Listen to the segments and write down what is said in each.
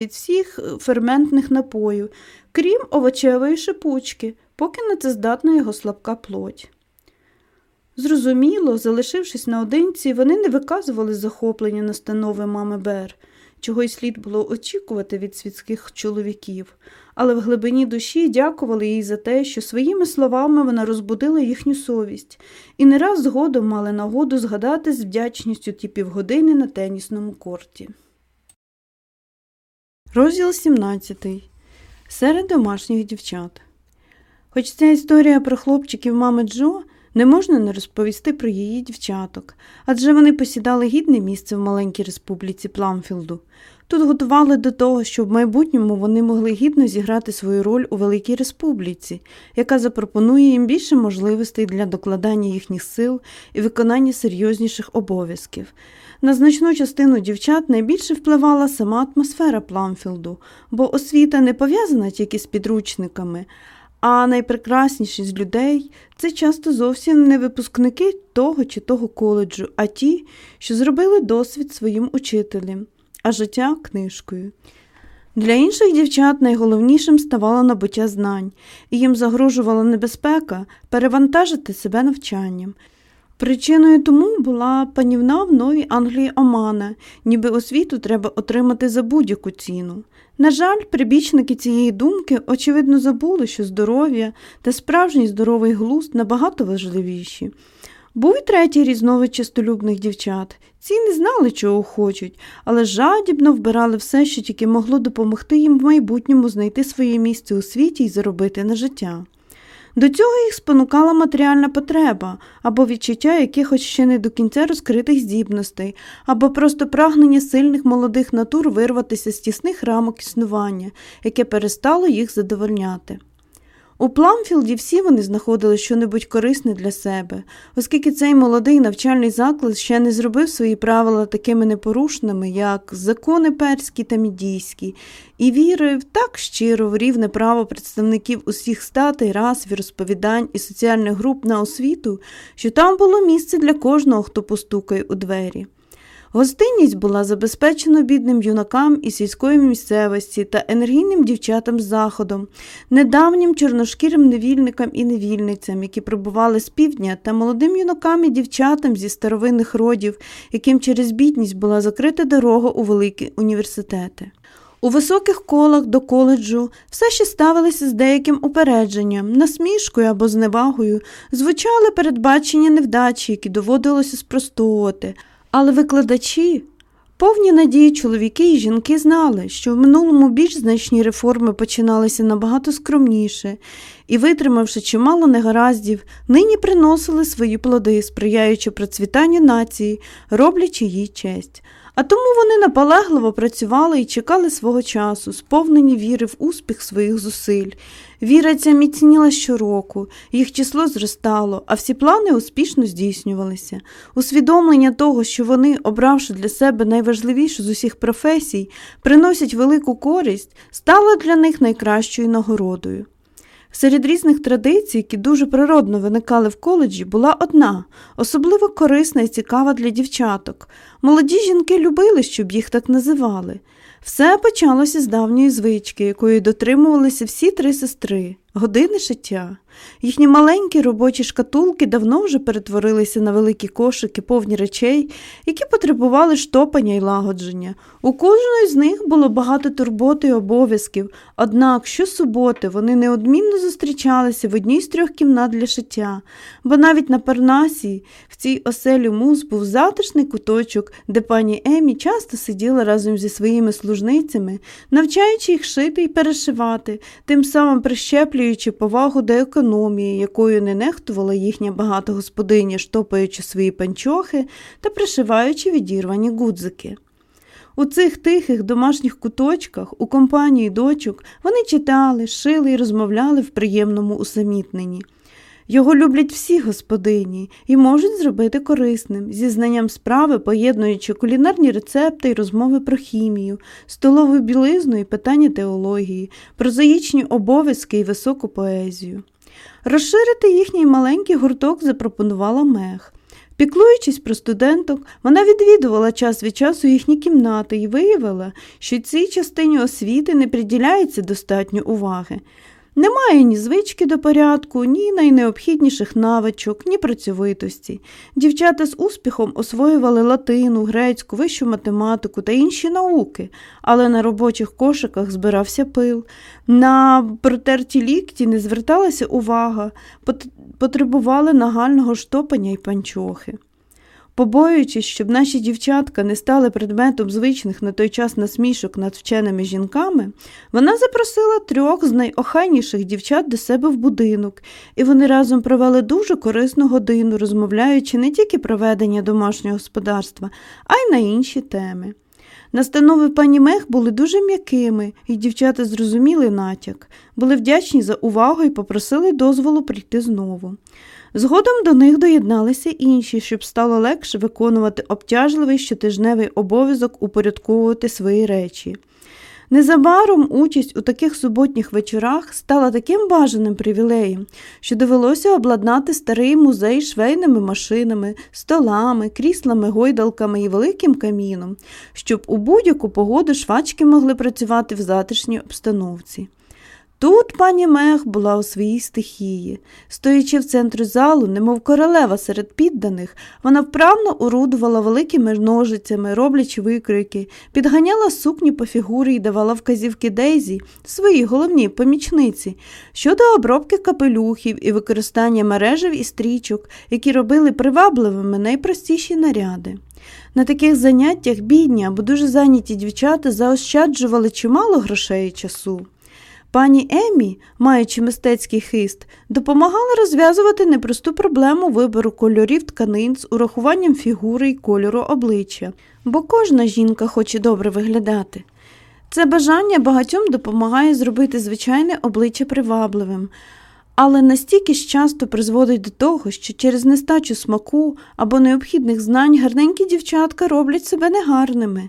від всіх е, ферментних напоїв, крім овочевої шипучки, поки не це здатна його слабка плоть. Зрозуміло, залишившись наодинці, вони не виказували захоплення настанови мами Бер, чого й слід було очікувати від світських чоловіків, але в глибині душі дякували їй за те, що своїми словами вона розбудила їхню совість, і не раз згодом мали нагоду згадати з вдячністю ті півгодини на тенісному корті. Розділ 17. Серед домашніх дівчат. Хоч ця історія про хлопчиків мами Джо не можна не розповісти про її дівчаток, адже вони посідали гідне місце в маленькій республіці Пламфілду. Тут готували до того, щоб в майбутньому вони могли гідно зіграти свою роль у Великій Республіці, яка запропонує їм більше можливостей для докладання їхніх сил і виконання серйозніших обов'язків. На значну частину дівчат найбільше впливала сама атмосфера Пламфілду, бо освіта не пов'язана тільки з підручниками. А найпрекрасніші з людей це часто зовсім не випускники того чи того коледжу, а ті, що зробили досвід своїм учителем, а життя книжкою. Для інших дівчат найголовнішим ставало набуття знань, і їм загрожувала небезпека перевантажити себе навчанням. Причиною тому була панівна в Новій Англії омана, ніби освіту треба отримати за будь-яку ціну. На жаль, прибічники цієї думки, очевидно, забули, що здоров'я та справжній здоровий глузд набагато важливіші. Був і третій різновид чистолюбних дівчат. Ці не знали, чого хочуть, але жадібно вбирали все, що тільки могло допомогти їм в майбутньому знайти своє місце у світі і заробити на життя. До цього їх спонукала матеріальна потреба або відчуття якихось ще не до кінця розкритих здібностей, або просто прагнення сильних молодих натур вирватися з тісних рамок існування, яке перестало їх задовольняти. У Пламфілді всі вони знаходили щонебудь корисне для себе, оскільки цей молодий навчальний заклад ще не зробив свої правила такими непорушними, як закони перські та мідійські, і вірив так щиро в рівне право представників усіх статей, рас, віросповідань і соціальних груп на освіту, що там було місце для кожного, хто постукає у двері. Гостинність була забезпечена бідним юнакам із сільської місцевості та енергійним дівчатам з заходом, недавнім чорношкірим невільникам і невільницям, які прибували з півдня, та молодим юнакам і дівчатам зі старовинних родів, яким через бідність була закрита дорога у великі університети. У високих колах до коледжу все ще ставилися з деяким упередженням, насмішкою або зневагою, звучали передбачення невдачі, які доводилося спростовувати. Але викладачі, повні надії чоловіки і жінки знали, що в минулому більш значні реформи починалися набагато скромніше і, витримавши чимало негараздів, нині приносили свої плоди, сприяючи процвітанню нації, роблячи їй честь. А тому вони наполегливо працювали і чекали свого часу, сповнені віри в успіх своїх зусиль. Віра ця міцніла щороку, їх число зростало, а всі плани успішно здійснювалися. Усвідомлення того, що вони, обравши для себе найважливішу з усіх професій, приносять велику користь, стало для них найкращою нагородою. Серед різних традицій, які дуже природно виникали в коледжі, була одна, особливо корисна і цікава для дівчаток. Молоді жінки любили, щоб їх так називали. Все почалося з давньої звички, якої дотримувалися всі три сестри години шиття. Їхні маленькі робочі шкатулки давно вже перетворилися на великі кошики, повні речей, які потребували штопання й лагодження. У кожної з них було багато турботи й обов'язків, однак щосуботи вони неодмінно зустрічалися в одній з трьох кімнат для шиття, бо навіть на Парнасії в цій оселі муз був затишний куточок, де пані Емі часто сиділа разом зі своїми служницями, навчаючи їх шити й перешивати, тим самим прищеплюючи повагу до економії, якою не нехтувала їхня багата господиня, штопаючи свої панчохи та пришиваючи відірвані гудзики. У цих тихих домашніх куточках, у компанії дочок, вони читали, шили і розмовляли в приємному усамітненні. Його люблять всі господині і можуть зробити корисним, зі знанням справи, поєднуючи кулінарні рецепти й розмови про хімію, столову білизну і питання теології, прозаїчні обов'язки і високу поезію. Розширити їхній маленький гурток запропонувала мех. Піклуючись про студенток, вона відвідувала час від часу їхні кімнати і виявила, що цій частині освіти не приділяється достатньо уваги. Немає ні звички до порядку, ні найнеобхідніших навичок, ні працьовитості. Дівчата з успіхом освоювали латину, грецьку, вищу математику та інші науки, але на робочих кошиках збирався пил. На протерті лікті не зверталася увага, потребували нагального штопання й панчохи. Побоюючись, щоб наші дівчатка не стали предметом звичних на той час насмішок над вченими жінками, вона запросила трьох з найохайніших дівчат до себе в будинок, і вони разом провели дуже корисну годину, розмовляючи не тільки про ведення домашнього господарства, а й на інші теми. Настанови пані Мех були дуже м'якими, і дівчата зрозуміли натяк, були вдячні за увагу і попросили дозволу прийти знову. Згодом до них доєдналися інші, щоб стало легше виконувати обтяжливий щотижневий обов'язок упорядковувати свої речі. Незабаром участь у таких суботніх вечорах стала таким бажаним привілеєм, що довелося обладнати старий музей швейними машинами, столами, кріслами, гойдалками і великим каміном, щоб у будь-яку погоду швачки могли працювати в затишній обстановці. Тут пані Мех була у своїй стихії. Стоячи в центрі залу, немов королева серед підданих, вона вправно орудувала великими ножицями, роблячи викрики, підганяла сукні по фігурі і давала вказівки Дейзі, своїй головній помічниці, щодо обробки капелюхів і використання мережів і стрічок, які робили привабливими найпростіші наряди. На таких заняттях бідні або дуже зайняті дівчата заощаджували чимало грошей і часу. Пані Емі, маючи мистецький хист, допомагала розв'язувати непросту проблему вибору кольорів тканин з урахуванням фігури й кольору обличчя, бо кожна жінка хоче добре виглядати. Це бажання багатьом допомагає зробити звичайне обличчя привабливим, але настільки ж часто призводить до того, що через нестачу смаку або необхідних знань гарненькі дівчатка роблять себе негарними.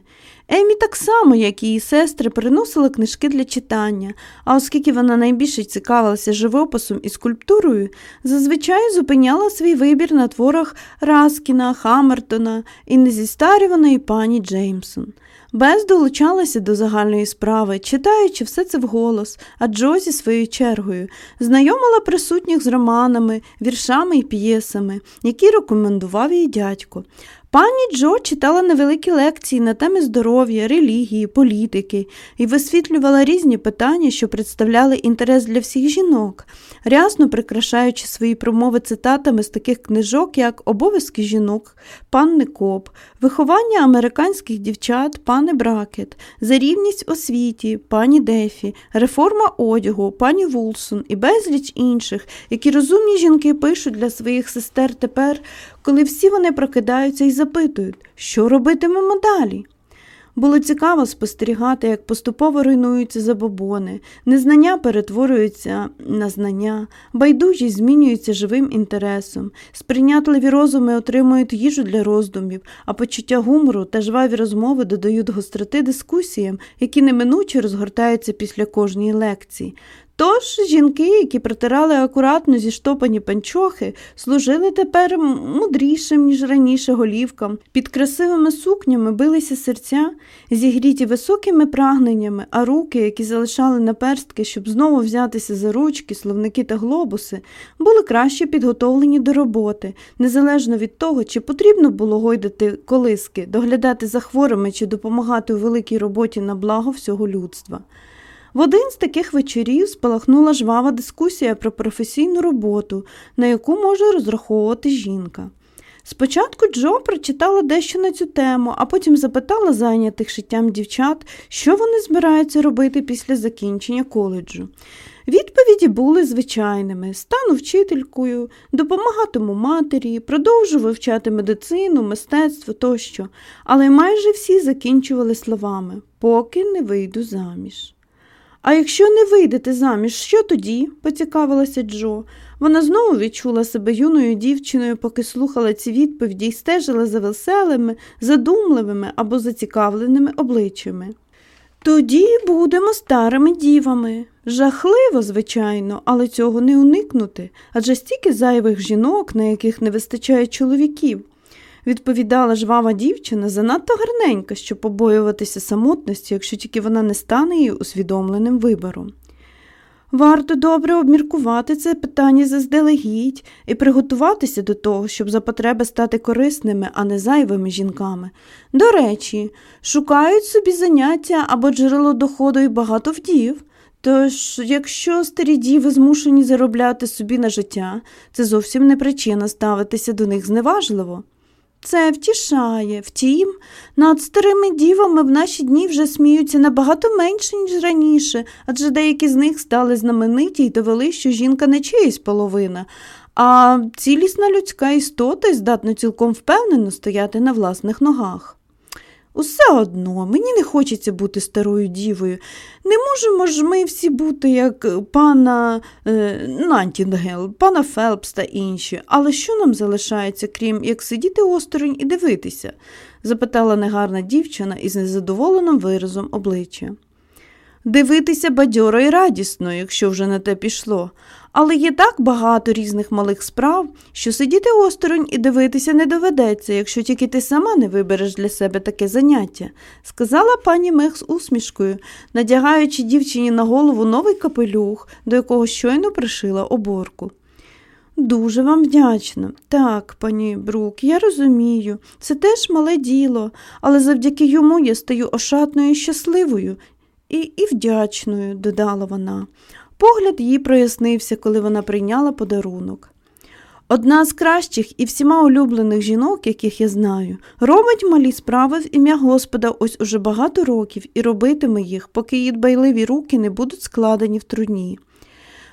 Емі так само, як і її сестри, приносила книжки для читання, а оскільки вона найбільше цікавилася живописом і скульптурою, зазвичай зупиняла свій вибір на творах Раскіна, Хаммертона і незістарюваної пані Джеймсон. Без долучалася до загальної справи, читаючи все це вголос, а Джо зі своєю чергою знайомила присутніх з романами, віршами і п'єсами, які рекомендував їй дядько. Пані Джо читала невеликі лекції на теми здоров'я, релігії, політики і висвітлювала різні питання, що представляли інтерес для всіх жінок, рясно прикрашаючи свої промови цитатами з таких книжок, як Обов'язки жінок, панни Коп, Виховання американських дівчат, пане Бракет, За рівність освіті, пані Дефі, Реформа одягу, пані Вулсон і безліч інших, які розумні жінки пишуть для своїх сестер тепер, коли всі вони прокидаються і запитують, що робитимемо далі. Було цікаво спостерігати, як поступово руйнуються забобони, незнання перетворюються на знання, байдужість змінюється живим інтересом, сприйнятливі розуми отримують їжу для роздумів, а почуття гумору та жваві розмови додають гостроти дискусіям, які неминуче розгортаються після кожної лекції. Тож жінки, які протирали акуратно зіштопані панчохи, служили тепер мудрішим, ніж раніше голівкам. Під красивими сукнями билися серця, зігріті високими прагненнями, а руки, які залишали наперстки, щоб знову взятися за ручки, словники та глобуси, були краще підготовлені до роботи, незалежно від того, чи потрібно було гойдати колиски, доглядати за хворими чи допомагати у великій роботі на благо всього людства. В один з таких вечорів спалахнула жвава дискусія про професійну роботу, на яку може розраховувати жінка. Спочатку Джо прочитала дещо на цю тему, а потім запитала зайнятих шиттям дівчат, що вони збираються робити після закінчення коледжу. Відповіді були звичайними стану вчителькою, допомагатиму матері, продовжу вивчати медицину, мистецтво тощо, але майже всі закінчували словами поки не вийду заміж. А якщо не вийдете заміж, що тоді? поцікавилася Джо. Вона знову відчула себе юною дівчиною, поки слухала ці відповіді і стежила за веселими, задумливими або зацікавленими обличчями. Тоді будемо старими дівами. Жахливо, звичайно, але цього не уникнути адже стільки зайвих жінок, на яких не вистачає чоловіків. Відповідала жвава дівчина, занадто гарненька, щоб побоюватися самотності, якщо тільки вона не стане її усвідомленим вибором. Варто добре обміркувати це питання заздалегідь і приготуватися до того, щоб за потреби стати корисними, а не зайвими жінками. До речі, шукають собі заняття або джерело доходу і багато вдів. Тож, якщо старі діви змушені заробляти собі на життя, це зовсім не причина ставитися до них зневажливо. Це втішає. Втім, над старими дівами в наші дні вже сміються набагато менше, ніж раніше, адже деякі з них стали знамениті й довели, що жінка не чиїсь половина, а цілісна людська істота і здатна цілком впевнено стояти на власних ногах. Усе одно, мені не хочеться бути старою дівою. Не можемо ж ми всі бути, як панна е, Найтінгейл, панна Фелпс та інші. Але що нам залишається, крім як сидіти осторонь і дивитися? запитала негарна дівчина із незадоволеним виразом обличчя. Дивитися бадьоро і радісно, якщо вже на те пішло, але є так багато різних малих справ, що сидіти осторонь і дивитися не доведеться, якщо тільки ти сама не вибереш для себе таке заняття, сказала пані Мех з усмішкою, надягаючи дівчині на голову новий капелюх, до якого щойно пришила оборку. Дуже вам вдячна. Так, пані Брук, я розумію, це теж мале діло, але завдяки йому я стаю ошатною і щасливою і, і вдячною, додала вона. Погляд їй прояснився, коли вона прийняла подарунок. Одна з кращих і всіма улюблених жінок, яких я знаю, робить малі справи в ім'я Господа ось уже багато років і робитиме їх, поки її дбайливі руки не будуть складені в труні.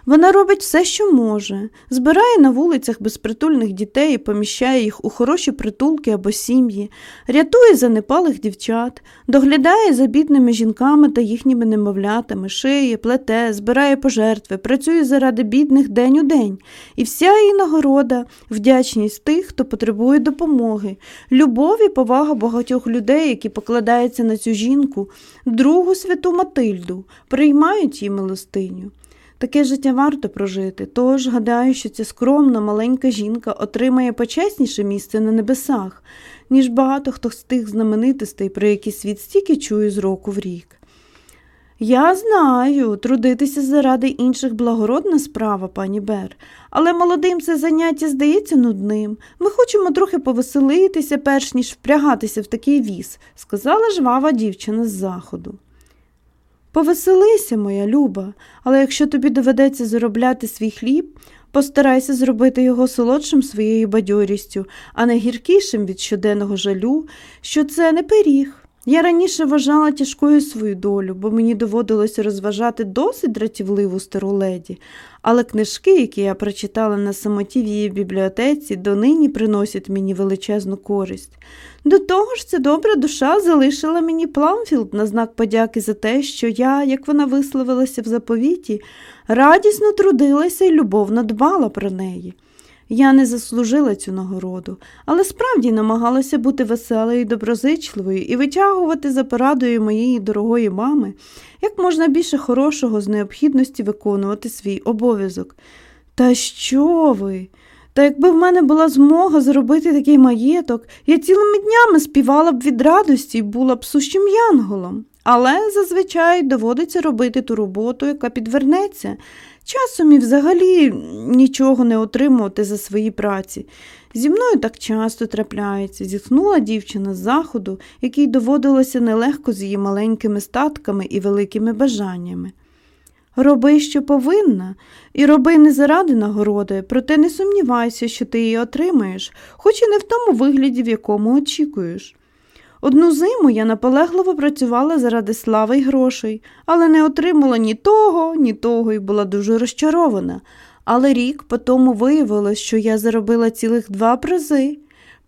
Вона робить все, що може, збирає на вулицях безпритульних дітей і поміщає їх у хороші притулки або сім'ї, рятує занепалих дівчат, доглядає за бідними жінками та їхніми немовлятами, шиє, плете, збирає пожертви, працює заради бідних день у день, і вся її нагорода, вдячність тих, хто потребує допомоги, любов і повага багатьох людей, які покладаються на цю жінку, другу святу Матильду, приймають її милостиню. Таке життя варто прожити, тож гадаю, що ця скромна маленька жінка отримає почесніше місце на небесах, ніж багато хто з тих знаменитостей, про які світ стільки чує з року в рік. Я знаю, трудитися заради інших благородна справа, пані Бер, але молодим це заняття здається нудним. Ми хочемо трохи повеселитися, перш ніж впрягатися в такий віз, сказала жвава дівчина з заходу. Повеселися, моя люба, але якщо тобі доведеться заробляти свій хліб, постарайся зробити його солодшим своєю бадьорістю, а не гіркішим від щоденного жалю, що це не пиріг. Я раніше вважала тяжкою свою долю, бо мені доводилося розважати досить дратівливу стару леді, але книжки, які я прочитала на самоті в її бібліотеці, донині приносять мені величезну користь. До того ж, ця добра душа залишила мені Пламфілд на знак подяки за те, що я, як вона висловилася в заповіті, радісно трудилася і любовно дбала про неї. Я не заслужила цю нагороду, але справді намагалася бути веселою і доброзичливою і витягувати за порадою моєї дорогої мами як можна більше хорошого з необхідності виконувати свій обов'язок. Та що ви? Та якби в мене була змога зробити такий маєток, я цілими днями співала б від радості і була б сущим янголом. Але зазвичай доводиться робити ту роботу, яка підвернеться. Часом і взагалі нічого не отримувати за свої праці. Зі мною так часто трапляється, зітхнула дівчина з заходу, якій доводилося нелегко з її маленькими статками і великими бажаннями. Роби, що повинна, і роби не заради нагороди, проте не сумнівайся, що ти її отримаєш, хоч і не в тому вигляді, в якому очікуєш. Одну зиму я наполегливо працювала заради слави й грошей, але не отримала ні того, ні того і була дуже розчарована. Але рік по тому виявилось, що я заробила цілих два призи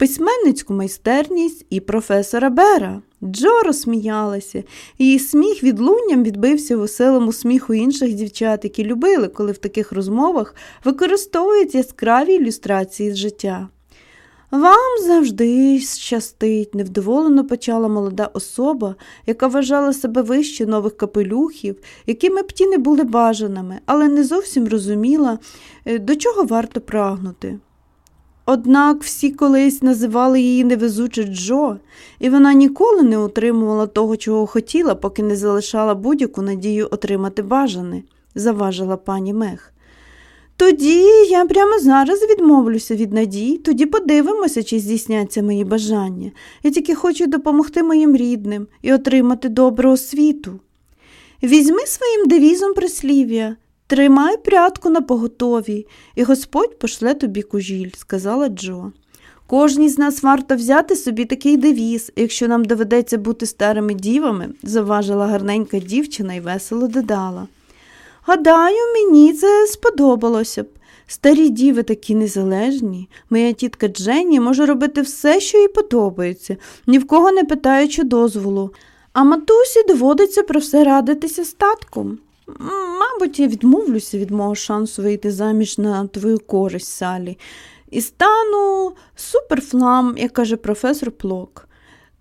письменницьку майстерність і професора Бера. Джо розсміялася, її сміх відлунням відбився веселому сміху інших дівчат, які любили, коли в таких розмовах використовують яскраві ілюстрації з життя. Вам завжди щастить, невдоволено почала молода особа, яка вважала себе вище нових капелюхів, якими б ті не були бажаними, але не зовсім розуміла, е, до чого варто прагнути. Однак всі колись називали її невезуче Джо, і вона ніколи не отримувала того, чого хотіла, поки не залишала будь-яку надію отримати бажане, заважила пані Мех. Тоді я прямо зараз відмовлюся від надій, тоді подивимося, чи здійсняться мої бажання. Я тільки хочу допомогти моїм рідним і отримати добру освіту. Візьми своїм девізом прислів'я, тримай прядку на поготові, і Господь пошле тобі кужіль, сказала Джо. Кожній з нас варто взяти собі такий девіз, якщо нам доведеться бути старими дівами, заважила гарненька дівчина і весело додала. Гадаю, мені це сподобалося б. Старі діви такі незалежні. Моя тітка Дженні може робити все, що їй подобається, ні в кого не питаючи дозволу. А матусі доводиться про все радитися з татком. Мабуть, я відмовлюся від мого шансу вийти заміж на твою користь, Салі, і стану суперфлам, як каже професор Плок.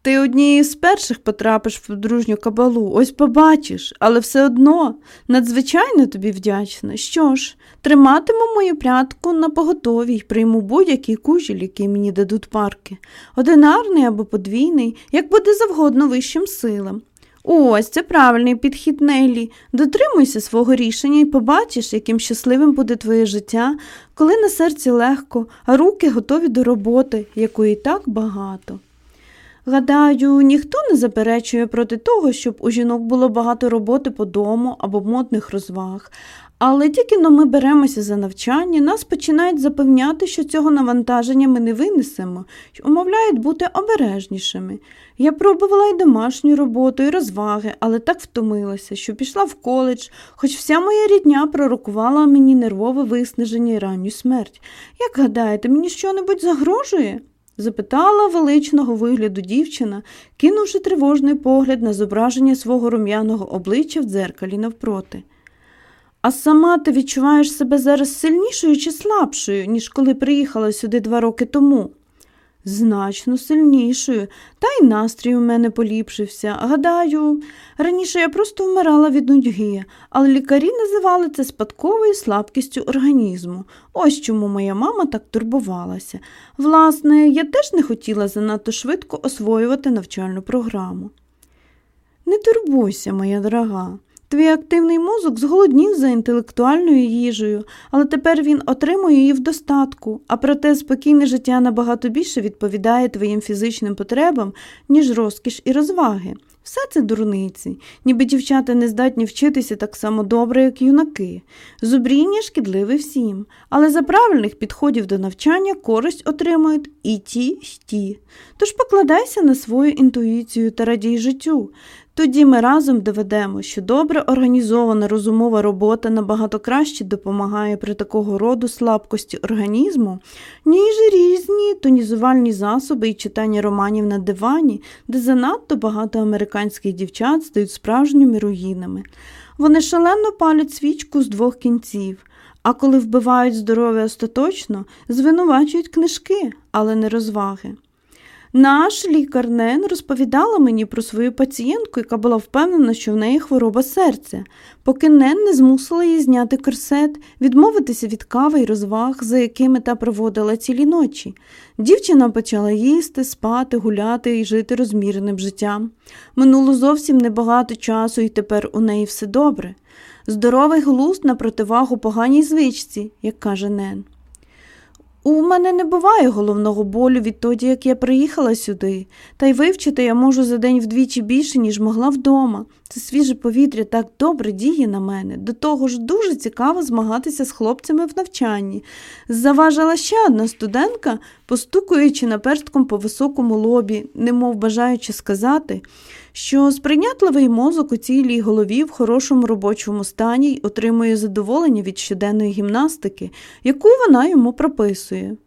Ти однією з перших потрапиш в подружню кабалу, ось побачиш, але все одно надзвичайно тобі вдячна. Що ж, триматиму мою прятку на поготові й прийму будь-який кужіль, який мені дадуть парки, одинарний або подвійний, як буде завгодно вищим силам. Ось це правильний підхід Неллі. Дотримуйся свого рішення і побачиш, яким щасливим буде твоє життя, коли на серці легко, а руки готові до роботи, якої так багато. Гадаю, ніхто не заперечує проти того, щоб у жінок було багато роботи по дому або модних розваг, але тільки но ми беремося за навчання, нас починають запевняти, що цього навантаження ми не винесемо й умовляють бути обережнішими. Я пробувала й домашню роботу, і розваги, але так втомилася, що пішла в коледж, хоч вся моя рідня пророкувала мені нервове виснаження і ранню смерть. Як гадаєте, мені що-небудь загрожує? Запитала величного вигляду дівчина, кинувши тривожний погляд на зображення свого рум'яного обличчя в дзеркалі навпроти. А сама ти відчуваєш себе зараз сильнішою чи слабшою, ніж коли приїхала сюди два роки тому? Значно сильнішою, та й настрій у мене поліпшився. Гадаю, раніше я просто вмирала від нудьги, але лікарі називали це спадковою слабкістю організму. Ось чому моя мама так турбувалася. Власне, я теж не хотіла занадто швидко освоювати навчальну програму. Не турбуйся, моя дорога. Твій активний мозок зголоднів за інтелектуальною їжею, але тепер він отримує її в достатку, а проте спокійне життя набагато більше відповідає твоїм фізичним потребам, ніж розкіш і розваги. Все це дурниці, ніби дівчата не здатні вчитися так само добре, як юнаки. Зубріння шкідливе всім, але за правильних підходів до навчання користь отримують і ті, і ті. Тож покладайся на свою інтуїцію та радій життю. Тоді ми разом доведемо, що добре організована розумова робота набагато краще допомагає при такого роду слабкості організму, ніж різні тонізувальні засоби і читання романів на дивані, де занадто багато американських дівчат стають справжніми руїнами. Вони шалено палять свічку з двох кінців. А коли вбивають здоров'я остаточно, звинувачують книжки, але не розваги. Наш лікар Нен розповідала мені про свою пацієнтку, яка була впевнена, що в неї хвороба серця, поки Нен не змусила її зняти корсет, відмовитися від кави й розваг, за якими та проводила цілі ночі. Дівчина почала їсти, спати, гуляти і жити розміреним життям. Минуло зовсім небагато часу, і тепер у неї все добре. Здоровий глузд на противагу поганій звичці, як каже Нен. У мене не буває головного болю відтоді, як я приїхала сюди, та й вивчити я можу за день вдвічі більше, ніж могла вдома. Це свіже повітря так добре діє на мене. До того ж дуже цікаво змагатися з хлопцями в навчанні. Заважила ще одна студентка, постукуючи наперстком по високому лобі, немов бажаючи сказати що сприйнятливий мозок у цілій голові в хорошому робочому стані й отримує задоволення від щоденної гімнастики, яку вона йому прописує.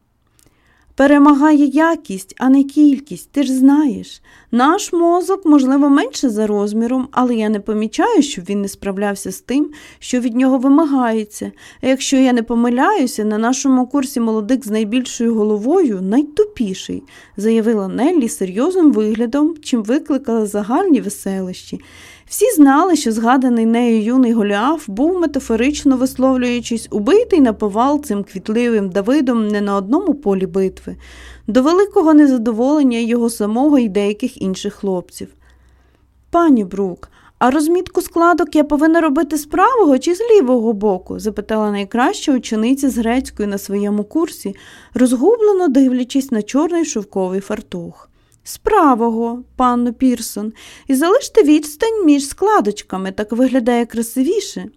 Перемагає якість, а не кількість, ти ж знаєш. Наш мозок, можливо, менше за розміром, але я не помічаю, щоб він не справлявся з тим, що від нього вимагається. А якщо я не помиляюся, на нашому курсі молодик з найбільшою головою найтупіший, заявила Неллі серйозним виглядом, чим викликала загальні веселищі. Всі знали, що згаданий нею юний Голіаф був, метафорично висловлюючись, убитий на повал цим квітливим Давидом не на одному полі битви, до великого незадоволення його самого і деяких інших хлопців. Пані Брук, а розмітку складок я повинна робити з правого чи з лівого боку? запитала найкраща учениця з грецької на своєму курсі, розгублено дивлячись на чорний шовковий фартух. З правого, панно Пірсон, і залиште відстань між складочками, так виглядає красивіше.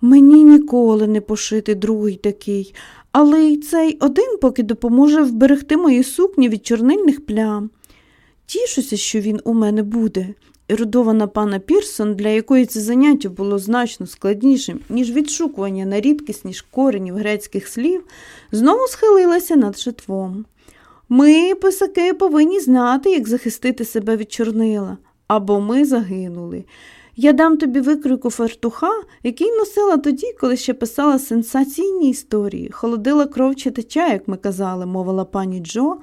Мені ніколи не пошити другий такий, але й цей один поки допоможе вберегти мої сукні від чорнильних плям. Тішуся, що він у мене буде. Ерудована пана Пірсон, для якої це заняття було значно складнішим, ніж відшукування на рідкісні коренів грецьких слів, знову схилилася над шитвом. Ми, писаки, повинні знати, як захистити себе від чорнила, або ми загинули. Я дам тобі викрику фартуха, який носила тоді, коли ще писала сенсаційні історії, холодила кров читача, як ми казали, мовила пані Джо,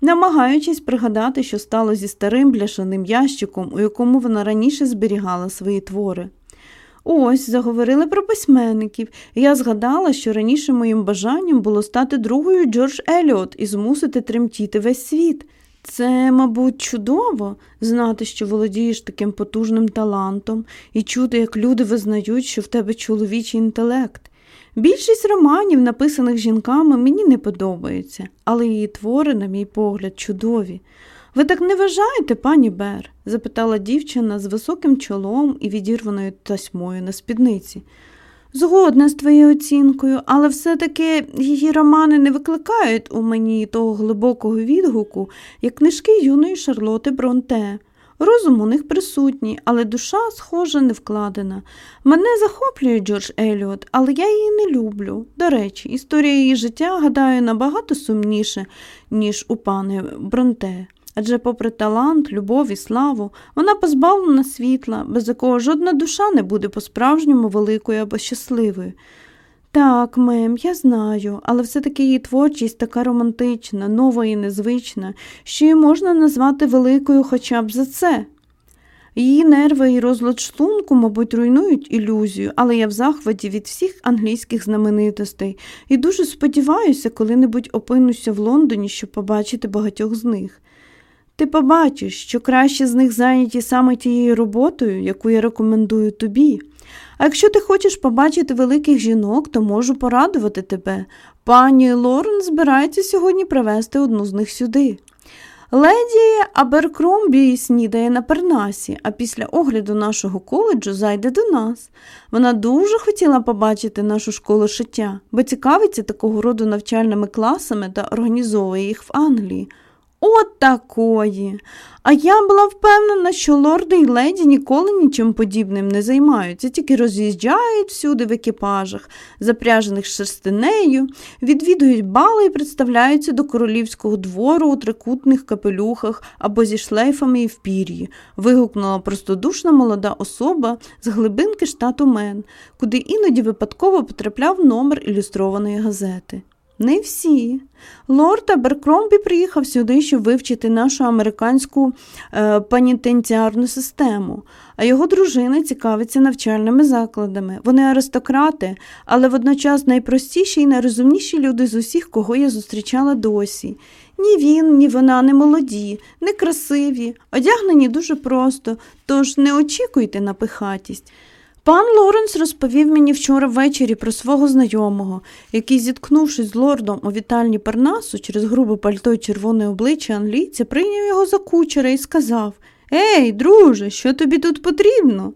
намагаючись пригадати, що стало зі старим бляшаним ящиком, у якому вона раніше зберігала свої твори. Ось заговорили про письменників, я згадала, що раніше моїм бажанням було стати другою Джордж Еліот і змусити тремтіти весь світ. Це, мабуть, чудово знати, що володієш таким потужним талантом, і чути, як люди визнають, що в тебе чоловічий інтелект. Більшість романів, написаних жінками, мені не подобається, але її твори, на мій погляд, чудові. Ви так не вважаєте, пані Бер? запитала дівчина з високим чолом і відірваною тасьмою на спідниці. Згодна з твоєю оцінкою, але все-таки її романи не викликають у мені того глибокого відгуку, як книжки юної Шарлоти Бронте. Розум у них присутній, але душа, схожа, не вкладена. Мене захоплює Джордж Еліот, але я її не люблю. До речі, історія її життя, гадаю, набагато сумніше, ніж у пани Бронте. Адже, попри талант, любов і славу, вона позбавлена світла, без якого жодна душа не буде по-справжньому великою або щасливою. Так, мем, я знаю, але все-таки її творчість така романтична, нова і незвична, що її можна назвати великою хоча б за це. Її нерви і розлад шлунку, мабуть, руйнують ілюзію, але я в захваті від всіх англійських знаменитостей і дуже сподіваюся, коли-небудь опинуся в Лондоні, щоб побачити багатьох з них. Ти побачиш, що краще з них зайняті саме тією роботою, яку я рекомендую тобі. А якщо ти хочеш побачити великих жінок, то можу порадувати тебе. Пані Лорен збирається сьогодні привезти одну з них сюди. Леді Аберкромбі снідає на пернасі, а після огляду нашого коледжу зайде до нас. Вона дуже хотіла побачити нашу школу шиття, бо цікавиться такого роду навчальними класами та організовує їх в Англії. От такої. А я була впевнена, що лорди й леді ніколи нічим подібним не займаються, тільки роз'їжджають всюди в екіпажах, запряжених шерстинею, відвідують бали і представляються до королівського двору у трикутних капелюхах або зі шлейфами і в пір'ї, вигукнула простодушна молода особа з глибинки штату Мен, куди іноді випадково потрапляв номер ілюстрованої газети. Не всі. Лорд Аберкромбі приїхав сюди, щоб вивчити нашу американську е, панітенціарну систему, а його дружина цікавиться навчальними закладами. Вони аристократи, але водночас найпростіші і найрозумніші люди з усіх, кого я зустрічала досі. Ні він, ні вона не молоді, не красиві, одягнені дуже просто, тож не очікуйте на пихатість. Пан Лоренс розповів мені вчора ввечері про свого знайомого, який, зіткнувшись з лордом у вітальні Парнасу через грубе пальто й червоне обличчя англійця, прийняв його за кучера і сказав Ей, друже, що тобі тут потрібно?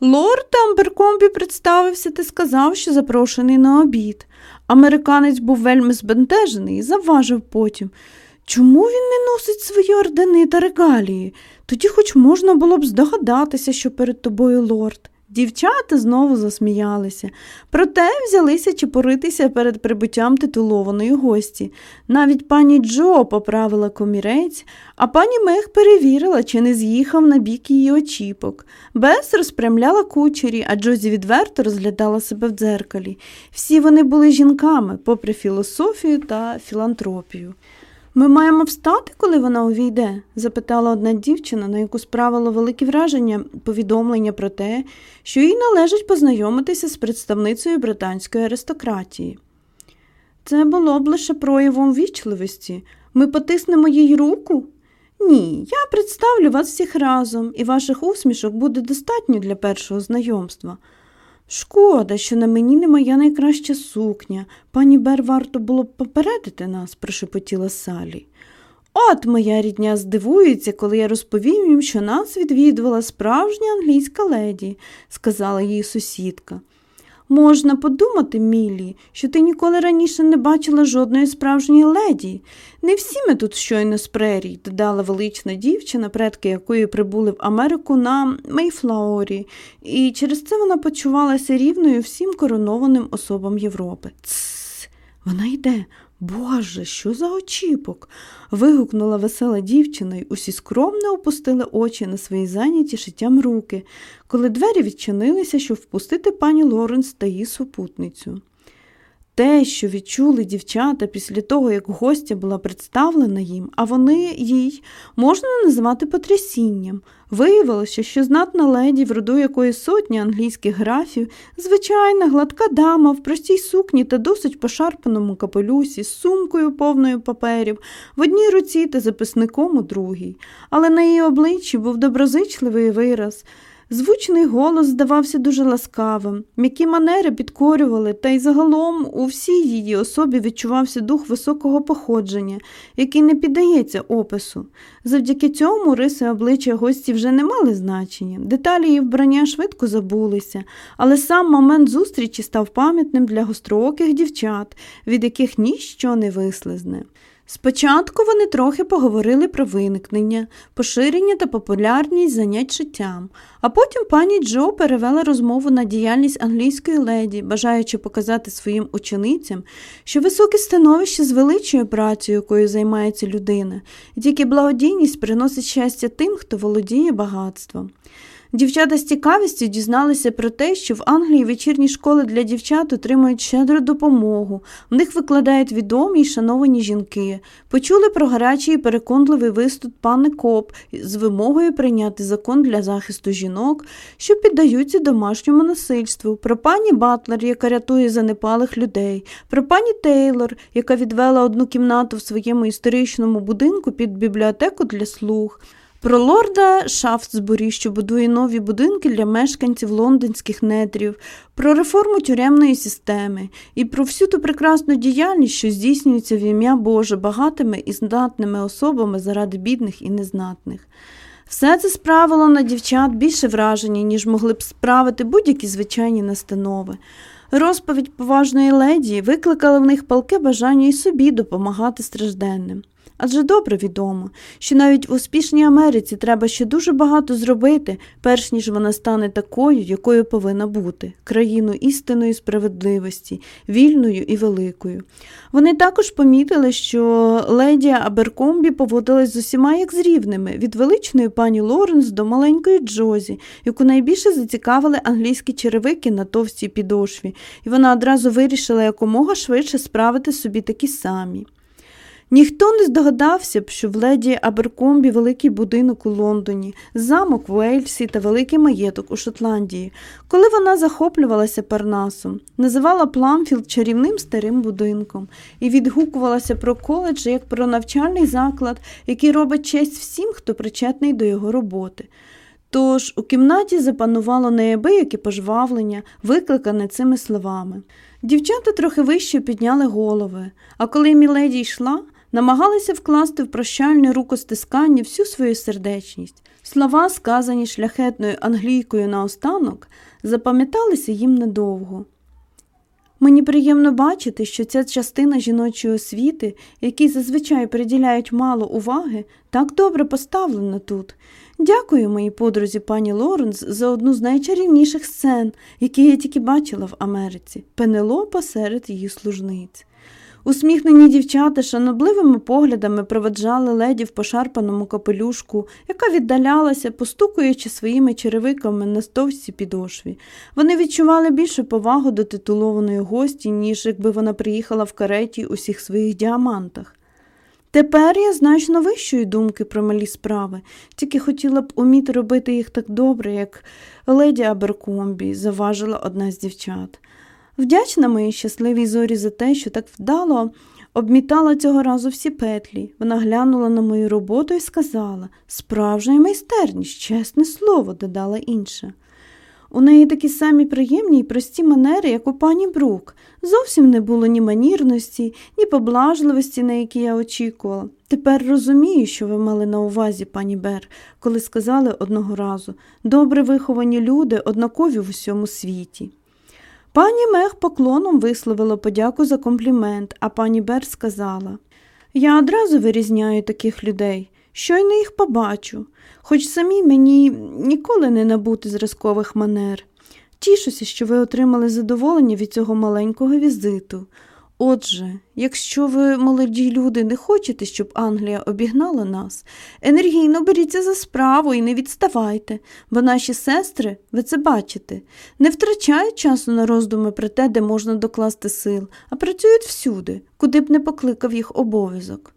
Лорд Амберкомбі представився та сказав, що запрошений на обід. Американець був вельми збентежений і завважив потім. Чому він не носить свої ордени та регалії? Тоді хоч можна було б здогадатися, що перед тобою лорд. Дівчата знову засміялися, проте взялися чепуритися перед прибуттям титулованої гості. Навіть пані Джо поправила комірець, а пані Мех перевірила, чи не з'їхав на бік її очіпок. Бес розпрямляла кучері, а Джозі відверто розглядала себе в дзеркалі. Всі вони були жінками, попри філософію та філантропію. Ми маємо встати, коли вона увійде? запитала одна дівчина, на яку справило велике враження повідомлення про те, що їй належить познайомитися з представницею британської аристократії. Це було б лише проявом вічливості. Ми потиснемо їй руку? Ні, я представлю вас всіх разом, і ваших усмішок буде достатньо для першого знайомства. Шкода, що на мені не моя найкраща сукня. Пані Бер варто було б попередити нас, прошепотіла Салі. От моя рідня здивується, коли я розповім їм, що нас відвідувала справжня англійська леді, сказала її сусідка. Можна подумати, Мілі, що ти ніколи раніше не бачила жодної справжньої леді. Не всі ми тут щойно з прерій, додала велична дівчина, предки якої прибули в Америку на Мейфлаорі, і через це вона почувалася рівною всім коронованим особам Європи. Цс, вона йде. Боже, що за очіпок? вигукнула весела дівчина, й усі скромно опустили очі на свої зайняті шиттям руки, коли двері відчинилися, щоб впустити пані Лоренс та її супутницю. Те, що відчули дівчата після того, як гостя була представлена їм, а вони їй можна назвати потрясінням. Виявилося, що знатна леді, в роду якої сотні англійських графів, звичайна гладка дама в простій сукні та досить пошарпаному капелюсі, з сумкою повною паперів, в одній руці та записником у другій. Але на її обличчі був доброзичливий вираз. Звучний голос здавався дуже ласкавим, м'які манери підкорювали, та й загалом у всій її особі відчувався дух високого походження, який не піддається опису. Завдяки цьому риси обличчя гості вже не мали значення, деталі її вбрання швидко забулися, але сам момент зустрічі став пам'ятним для гострооких дівчат, від яких ніщо не вислизне. Спочатку вони трохи поговорили про виникнення, поширення та популярність занять життям, а потім пані Джо перевела розмову на діяльність англійської леді, бажаючи показати своїм ученицям, що високе становище звеличує працю, якою займається людина, і тільки благодійність приносить щастя тим, хто володіє багатством. Дівчата з цікавістю дізналися про те, що в Англії вечірні школи для дівчат отримують щедру допомогу, в них викладають відомі й шановані жінки, почули про гарячий і переконливий виступ пани Коп з вимогою прийняти закон для захисту жінок, що піддаються домашньому насильству, про пані Батлер, яка рятує занепалих людей, про пані Тейлор, яка відвела одну кімнату в своєму історичному будинку під бібліотеку для слуг. Про лорда Шафтсбурі, що будує нові будинки для мешканців лондонських нетрів, про реформу тюремної системи і про всю ту прекрасну діяльність, що здійснюється в ім'я Боже багатими і знатними особами заради бідних і незнатних. Все це справило на дівчат більше враження, ніж могли б справити будь-які звичайні настанови. Розповідь поважної леді викликала в них палке бажання і собі допомагати стражденним. Адже добре відомо, що навіть в успішній Америці треба ще дуже багато зробити, перш ніж вона стане такою, якою повинна бути країною істинної справедливості, вільною і великою. Вони також помітили, що леді Аберкомбі поводилась з усіма як з рівними, від величної пані Лоренс до маленької Джозі, яку найбільше зацікавили англійські черевики на товстій підошві, і вона одразу вирішила якомога швидше справити собі такі самі. Ніхто не здогадався б, що в леді Аберкомбі великий будинок у Лондоні, замок в Уельсі та великий маєток у Шотландії, коли вона захоплювалася Парнасом, називала Пламфілд чарівним старим будинком і відгукувалася про коледж як про навчальний заклад, який робить честь всім, хто причетний до його роботи. Тож у кімнаті запанувало неабияке пожвавлення, викликане цими словами. Дівчата трохи вище підняли голови, а коли Міледі йшла, намагалися вкласти в прощальне рукостискання всю свою сердечність. Слова, сказані шляхетною англійкою наостанок, запам'яталися їм недовго. Мені приємно бачити, що ця частина жіночої освіти, якій зазвичай приділяють мало уваги, так добре поставлена тут. Дякую, моїй подрузі пані Лоренс, за одну з найчарівніших сцен, які я тільки бачила в Америці Пенелопа серед її служниць. Усміхнені дівчата шанобливими поглядами проведжали леді в пошарпаному капелюшку, яка віддалялася, постукуючи своїми черевиками на стовсі підошві. Вони відчували більше повагу до титулованої гості, ніж якби вона приїхала в кареті усіх своїх діамантах. Тепер я значно вищої думки про малі справи, тільки хотіла б уміти робити їх так добре, як леді Аберкомбі, заважила одна з дівчат. Вдячна моїй щасливій зорі за те, що так вдало обмітала цього разу всі петлі. Вона глянула на мою роботу і сказала справжня майстерність, чесне слово, додала інша. У неї такі самі приємні й прості манери, як у пані Брук. Зовсім не було ні манірності, ні поблажливості, на які я очікувала. Тепер розумію, що ви мали на увазі, пані Бер, коли сказали одного разу добре виховані люди, однакові в усьому світі. Пані Мех поклоном висловила подяку за комплімент, а пані Бер сказала Я одразу вирізняю таких людей, щойно їх побачу, хоч самі мені ніколи не набути зразкових манер. Тішуся, що ви отримали задоволення від цього маленького візиту. Отже, якщо ви, молоді люди, не хочете, щоб Англія обігнала нас, енергійно беріться за справу і не відставайте, бо наші сестри, ви це бачите, не втрачають часу на роздуми про те, де можна докласти сил, а працюють всюди, куди б не покликав їх обов'язок.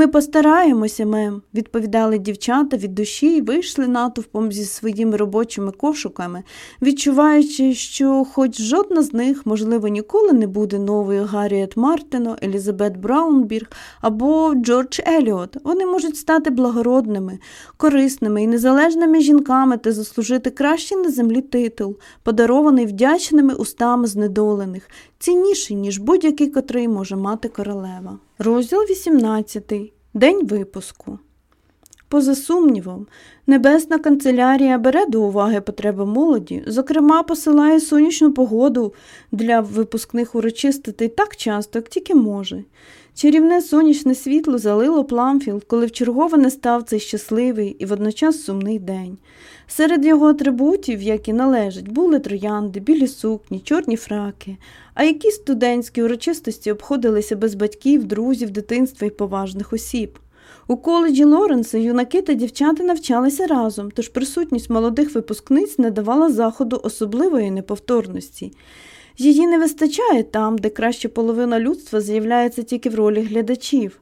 Ми постараємося, мем, відповідали дівчата від душі і вийшли натовпом зі своїми робочими кошуками, відчуваючи, що хоч жодна з них, можливо, ніколи не буде новою Гарріет Мартино, Елізабет Браунбірг або Джордж Еліот, вони можуть стати благородними, корисними і незалежними жінками та заслужити кращий на землі титул, подарований вдячними устами знедолених, цінніший, ніж будь-який котрий може мати королева. Розділ 18. День випуску. Поза сумнівом, Небесна канцелярія бере до уваги потреби молоді, зокрема, посилає сонячну погоду для випускних урочистостей так часто, як тільки може. Чарівне сонячне світло залило Пламфілд, коли вчергове настав цей щасливий і водночас сумний день. Серед його атрибутів, як і належить, були троянди, білі сукні, чорні фраки, а які студентські урочистості обходилися без батьків, друзів, дитинства і поважних осіб. У коледжі Лоренса юнаки та дівчата навчалися разом, тож присутність молодих випускниць не давала заходу особливої неповторності. Її не вистачає там, де краща половина людства з'являється тільки в ролі глядачів.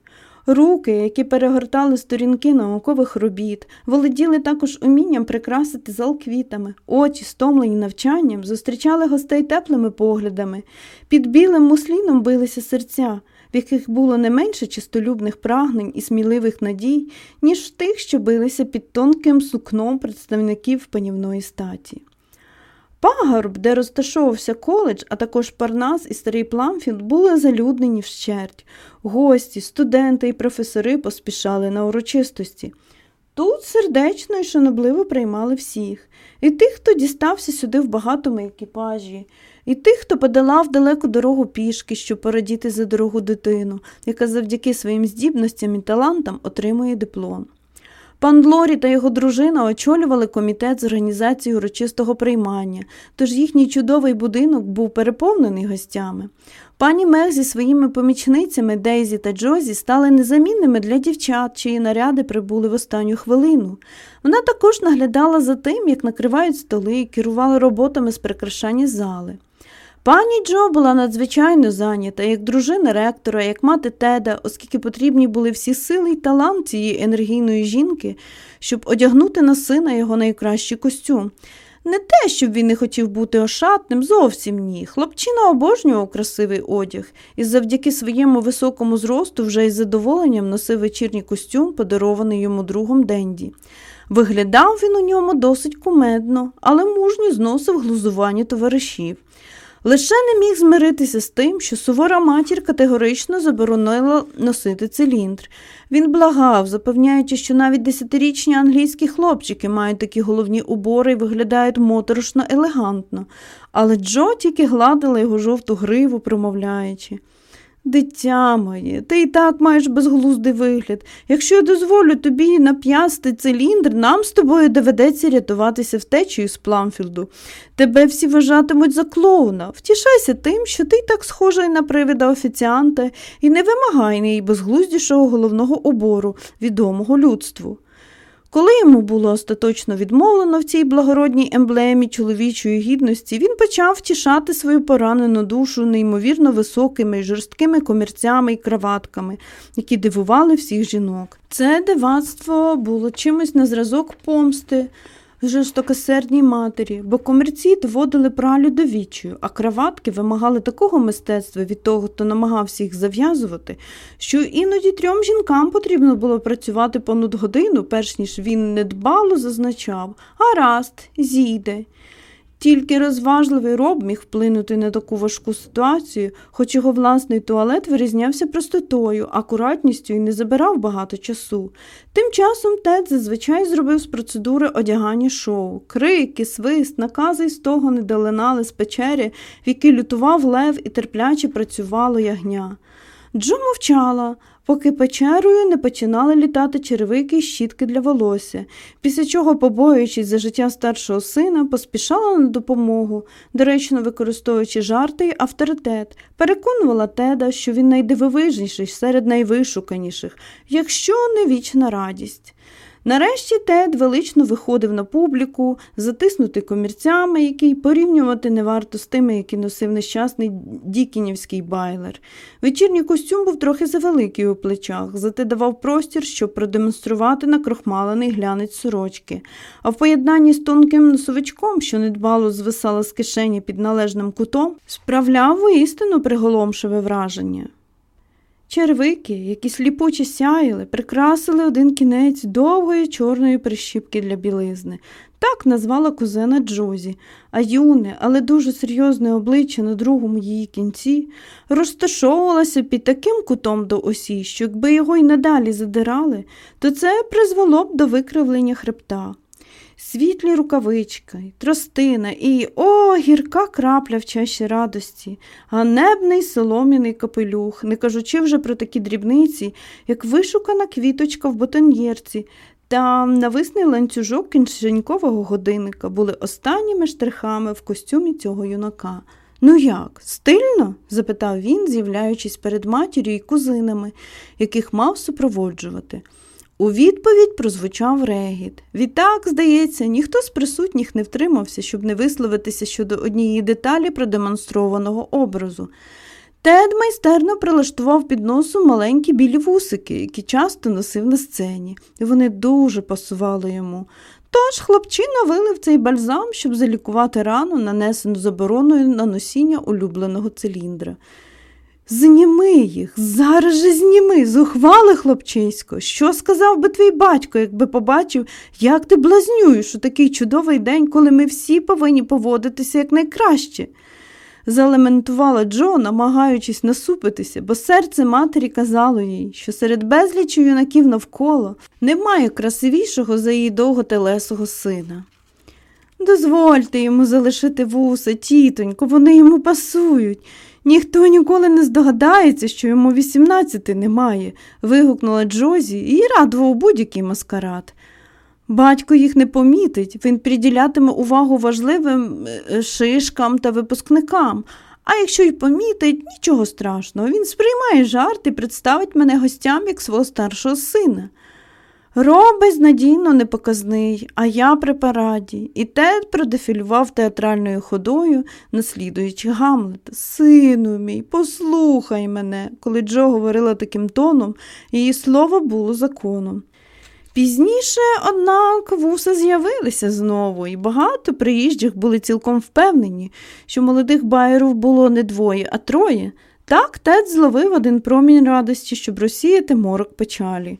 Руки, які перегортали сторінки наукових робіт, володіли також умінням прикрасити зал квітами, очі, стомлені навчанням, зустрічали гостей теплими поглядами, під білим мусліном билися серця, в яких було не менше чистолюбних прагнень і сміливих надій, ніж тих, що билися під тонким сукном представників панівної статі. Пагорб, де розташовувався коледж, а також Парнас і старий Пламфілд, були залюднені вщерть. Гості, студенти і професори поспішали на урочистості. Тут сердечно і шанобливо приймали всіх, і тих, хто дістався сюди в багатому екіпажі, і тих, хто подолав далеку дорогу пішки, щоб порадіти за дорогу дитину, яка завдяки своїм здібностям і талантам отримує диплом. Пан Лорі та його дружина очолювали комітет з організації урочистого приймання, тож їхній чудовий будинок був переповнений гостями. Пані Мег зі своїми помічницями Дейзі та Джозі стали незамінними для дівчат, чиї наряди прибули в останню хвилину. Вона також наглядала за тим, як накривають столи і керувала роботами з прикрашання зали. Пані Джо була надзвичайно зайнята, як дружина ректора, як мати теда, оскільки потрібні були всі сили й талант цієї енергійної жінки, щоб одягнути на сина його найкращий костюм. Не те, щоб він не хотів бути ошатним, зовсім ні. Хлопчина обожнював красивий одяг і завдяки своєму високому зросту вже із задоволенням носив вечірній костюм, подарований йому другом Денді. Виглядав він у ньому досить кумедно, але мужньо зносив глузування товаришів. Лише не міг змиритися з тим, що сувора матір категорично заборонила носити циліндр. Він благав, запевняючи, що навіть десятирічні англійські хлопчики мають такі головні убори і виглядають моторошно елегантно, але Джо тільки гладила його жовту гриву, промовляючи. Дитя моє, ти і так маєш безглуздий вигляд. Якщо я дозволю тобі нап'ясти циліндр, нам з тобою доведеться рятуватися втечею з Пламфілду. Тебе всі вважатимуть за клоуна. Втішайся тим, що ти так схожий на привида офіціанта і не вимагай неї безглуздішого головного обору, відомого людству. Коли йому було остаточно відмовлено в цій благородній емблемі чоловічої гідності, він почав втішати свою поранену душу неймовірно високими й жорсткими комірцями й краватками, які дивували всіх жінок. Це дивацтво було чимось на зразок помсти жорстокосердній матері, бо комерці доводили пралю до вічою, а краватки вимагали такого мистецтва від того, хто намагався їх зав'язувати, що іноді трьом жінкам потрібно було працювати понад годину, перш ніж він недбало зазначав гаразд, зійде. Тільки розважливий роб міг вплинути на таку важку ситуацію, хоч його власний туалет вирізнявся простотою, акуратністю і не забирав багато часу. Тим часом Тед зазвичай зробив з процедури одягання шоу. Крики, свист, накази й того не долинали з печері, в якій лютував лев і терпляче працювало ягня. Джо мовчала, поки печерою не починали літати червики й щітки для волосся, після чого, побоюючись за життя старшого сина, поспішала на допомогу, доречно використовуючи жарти й авторитет, переконувала теда, що він найдивовижніший серед найвишуканіших, якщо не вічна радість. Нарешті Тед велично виходив на публіку, затиснутий комірцями, який порівнювати не варто з тими, які носив нещасний дікінівський байлер. Вечірній костюм був трохи завеликий у плечах, зате давав простір, щоб продемонструвати накрохмалений глянець сорочки, а в поєднанні з тонким носовичком, що недбало звисало з кишені під належним кутом, справляв воістину приголомшиве враження. Червики, які сліпуче сяяли, прикрасили один кінець довгої чорної прищіпки для білизни. Так назвала кузена Джозі, а юне, але дуже серйозне обличчя на другому її кінці розташовувалося під таким кутом до осі, що якби його й надалі задирали, то це призвело б до викривлення хребта світлі рукавички, тростина і о, гірка крапля в чаші радості, ганебний солом'яний капелюх, не кажучи вже про такі дрібниці, як вишукана квіточка в ботоньєрці та нависний ланцюжок кінченькового годинника були останніми штрихами в костюмі цього юнака. Ну як, стильно? запитав він, з'являючись перед матір'ю і кузинами, яких мав супроводжувати. У відповідь прозвучав регіт. Відтак, здається, ніхто з присутніх не втримався, щоб не висловитися щодо однієї деталі продемонстрованого образу. Тед майстерно прилаштував під носом маленькі білі вусики, які часто носив на сцені, і вони дуже пасували йому. Тож хлопчина вилив цей бальзам, щоб залікувати рану, нанесену забороною на носіння улюбленого циліндра. Зніми їх, зараз же зніми, зухвали, хлопчисько. Що сказав би твій батько, якби побачив, як ти блазнюєш у такий чудовий день, коли ми всі повинні поводитися якнайкраще? Залементувала Джо, намагаючись насупитися, бо серце матері казало їй, що серед безлічі юнаків навколо немає красивішого за її довготелесого сина. Дозвольте йому залишити вуса, тітонько, вони йому пасують. Ніхто ніколи не здогадається, що йому вісімнадцяти немає, вигукнула Джозі і радував будь-який маскарад. Батько їх не помітить, він приділятиме увагу важливим е, шишкам та випускникам, а якщо й помітить, нічого страшного, він сприймає жарт і представить мене гостям як свого старшого сина. Роб безнадійно непоказний, а я при параді, і Тед продефілював театральною ходою, наслідуючи Гамлета. Сину мій, послухай мене, коли Джо говорила таким тоном, її слово було законом. Пізніше, однак, вуса з'явилися знову, і багато приїжджих були цілком впевнені, що молодих байерів було не двоє, а троє. Так Тед зловив один промінь радості, щоб розсіяти морок печалі.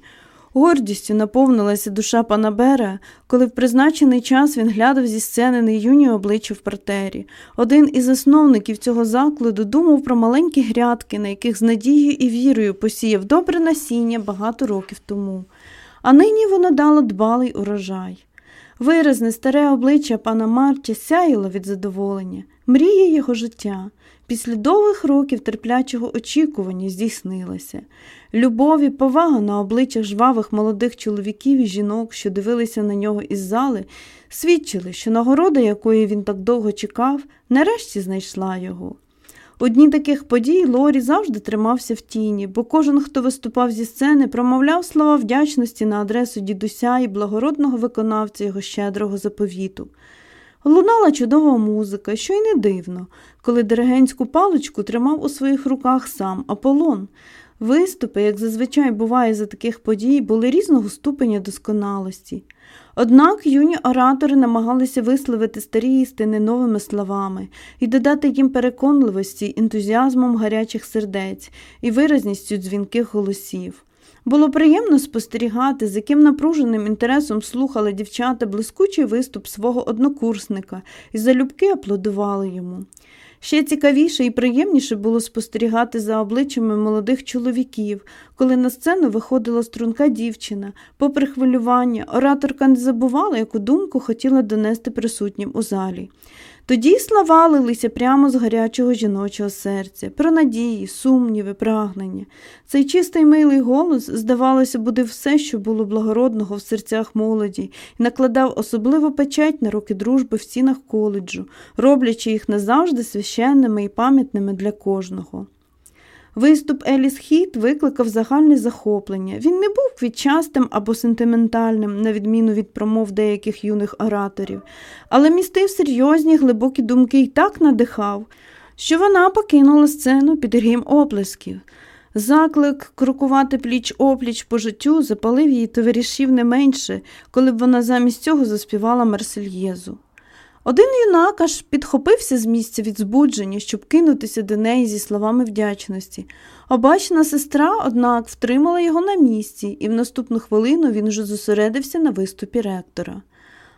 Гордістю наповнилася душа пана Бера, коли в призначений час він глядав зі сцени на юні обличчя в партері. Один із засновників цього закладу думав про маленькі грядки, на яких з надією і вірою посіяв добре насіння багато років тому. А нині воно дало дбалий урожай. Виразне старе обличчя пана Марча сяїло від задоволення, мрія його життя. Після довгих років терплячого очікування здійснилася. Любов і повага на обличчях жвавих молодих чоловіків і жінок, що дивилися на нього із зали, свідчили, що нагорода, якої він так довго чекав, нарешті знайшла його. У дні таких подій Лорі завжди тримався в тіні, бо кожен, хто виступав зі сцени, промовляв слова вдячності на адресу дідуся і благородного виконавця його щедрого заповіту. Лунала чудова музика, що й не дивно, коли диригентську паличку тримав у своїх руках сам Аполлон. Виступи, як зазвичай буває за таких подій, були різного ступеня досконалості. Однак юні оратори намагалися висловити старі істини новими словами і додати їм переконливості ентузіазмом гарячих сердець і виразністю дзвінких голосів. Було приємно спостерігати, з яким напруженим інтересом слухали дівчата блискучий виступ свого однокурсника і залюбки аплодували йому. Ще цікавіше і приємніше було спостерігати за обличчями молодих чоловіків, коли на сцену виходила струнка дівчина. Попри хвилювання, ораторка не забувала, яку думку хотіла донести присутнім у залі. Тоді слова лилися прямо з гарячого жіночого серця, про надії, сумніви, прагнення. Цей чистий милий голос, здавалося, буде все, що було благородного в серцях молоді, і накладав особливу печать на роки дружби в стінах коледжу, роблячи їх назавжди священними і пам'ятними для кожного. Виступ Еліс Хіт викликав загальне захоплення. Він не був квітчастим або сентиментальним, на відміну від промов деяких юних ораторів, але містив серйозні глибокі думки і так надихав, що вона покинула сцену під грім оплесків. Заклик крокувати пліч опліч по життю запалив її товаришів не менше, коли б вона замість цього заспівала Марсельєзу. Один юнак аж підхопився з місця від збудження, щоб кинутися до неї зі словами вдячності. Обачна сестра, однак, втримала його на місці, і в наступну хвилину він уже зосередився на виступі ректора.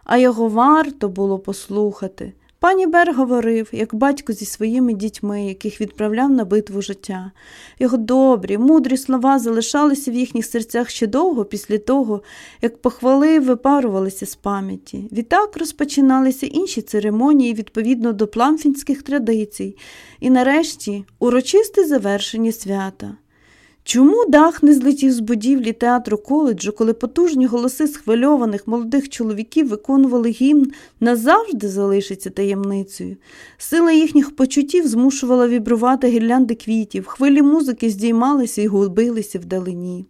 А його варто було послухати. Пані Бер говорив, як батько зі своїми дітьми, яких відправляв на битву життя. Його добрі, мудрі слова залишалися в їхніх серцях ще довго після того, як похвали випарувалися з пам'яті. Відтак розпочиналися інші церемонії відповідно до пламфінських традицій, і нарешті урочисте завершення свята. Чому дах не злетів з будівлі театру коледжу, коли потужні голоси схвильованих молодих чоловіків виконували гімн, назавжди залишиться таємницею? Сила їхніх почуттів змушувала вібрувати гірлянди квітів, хвилі музики здіймалися і губилися вдалині.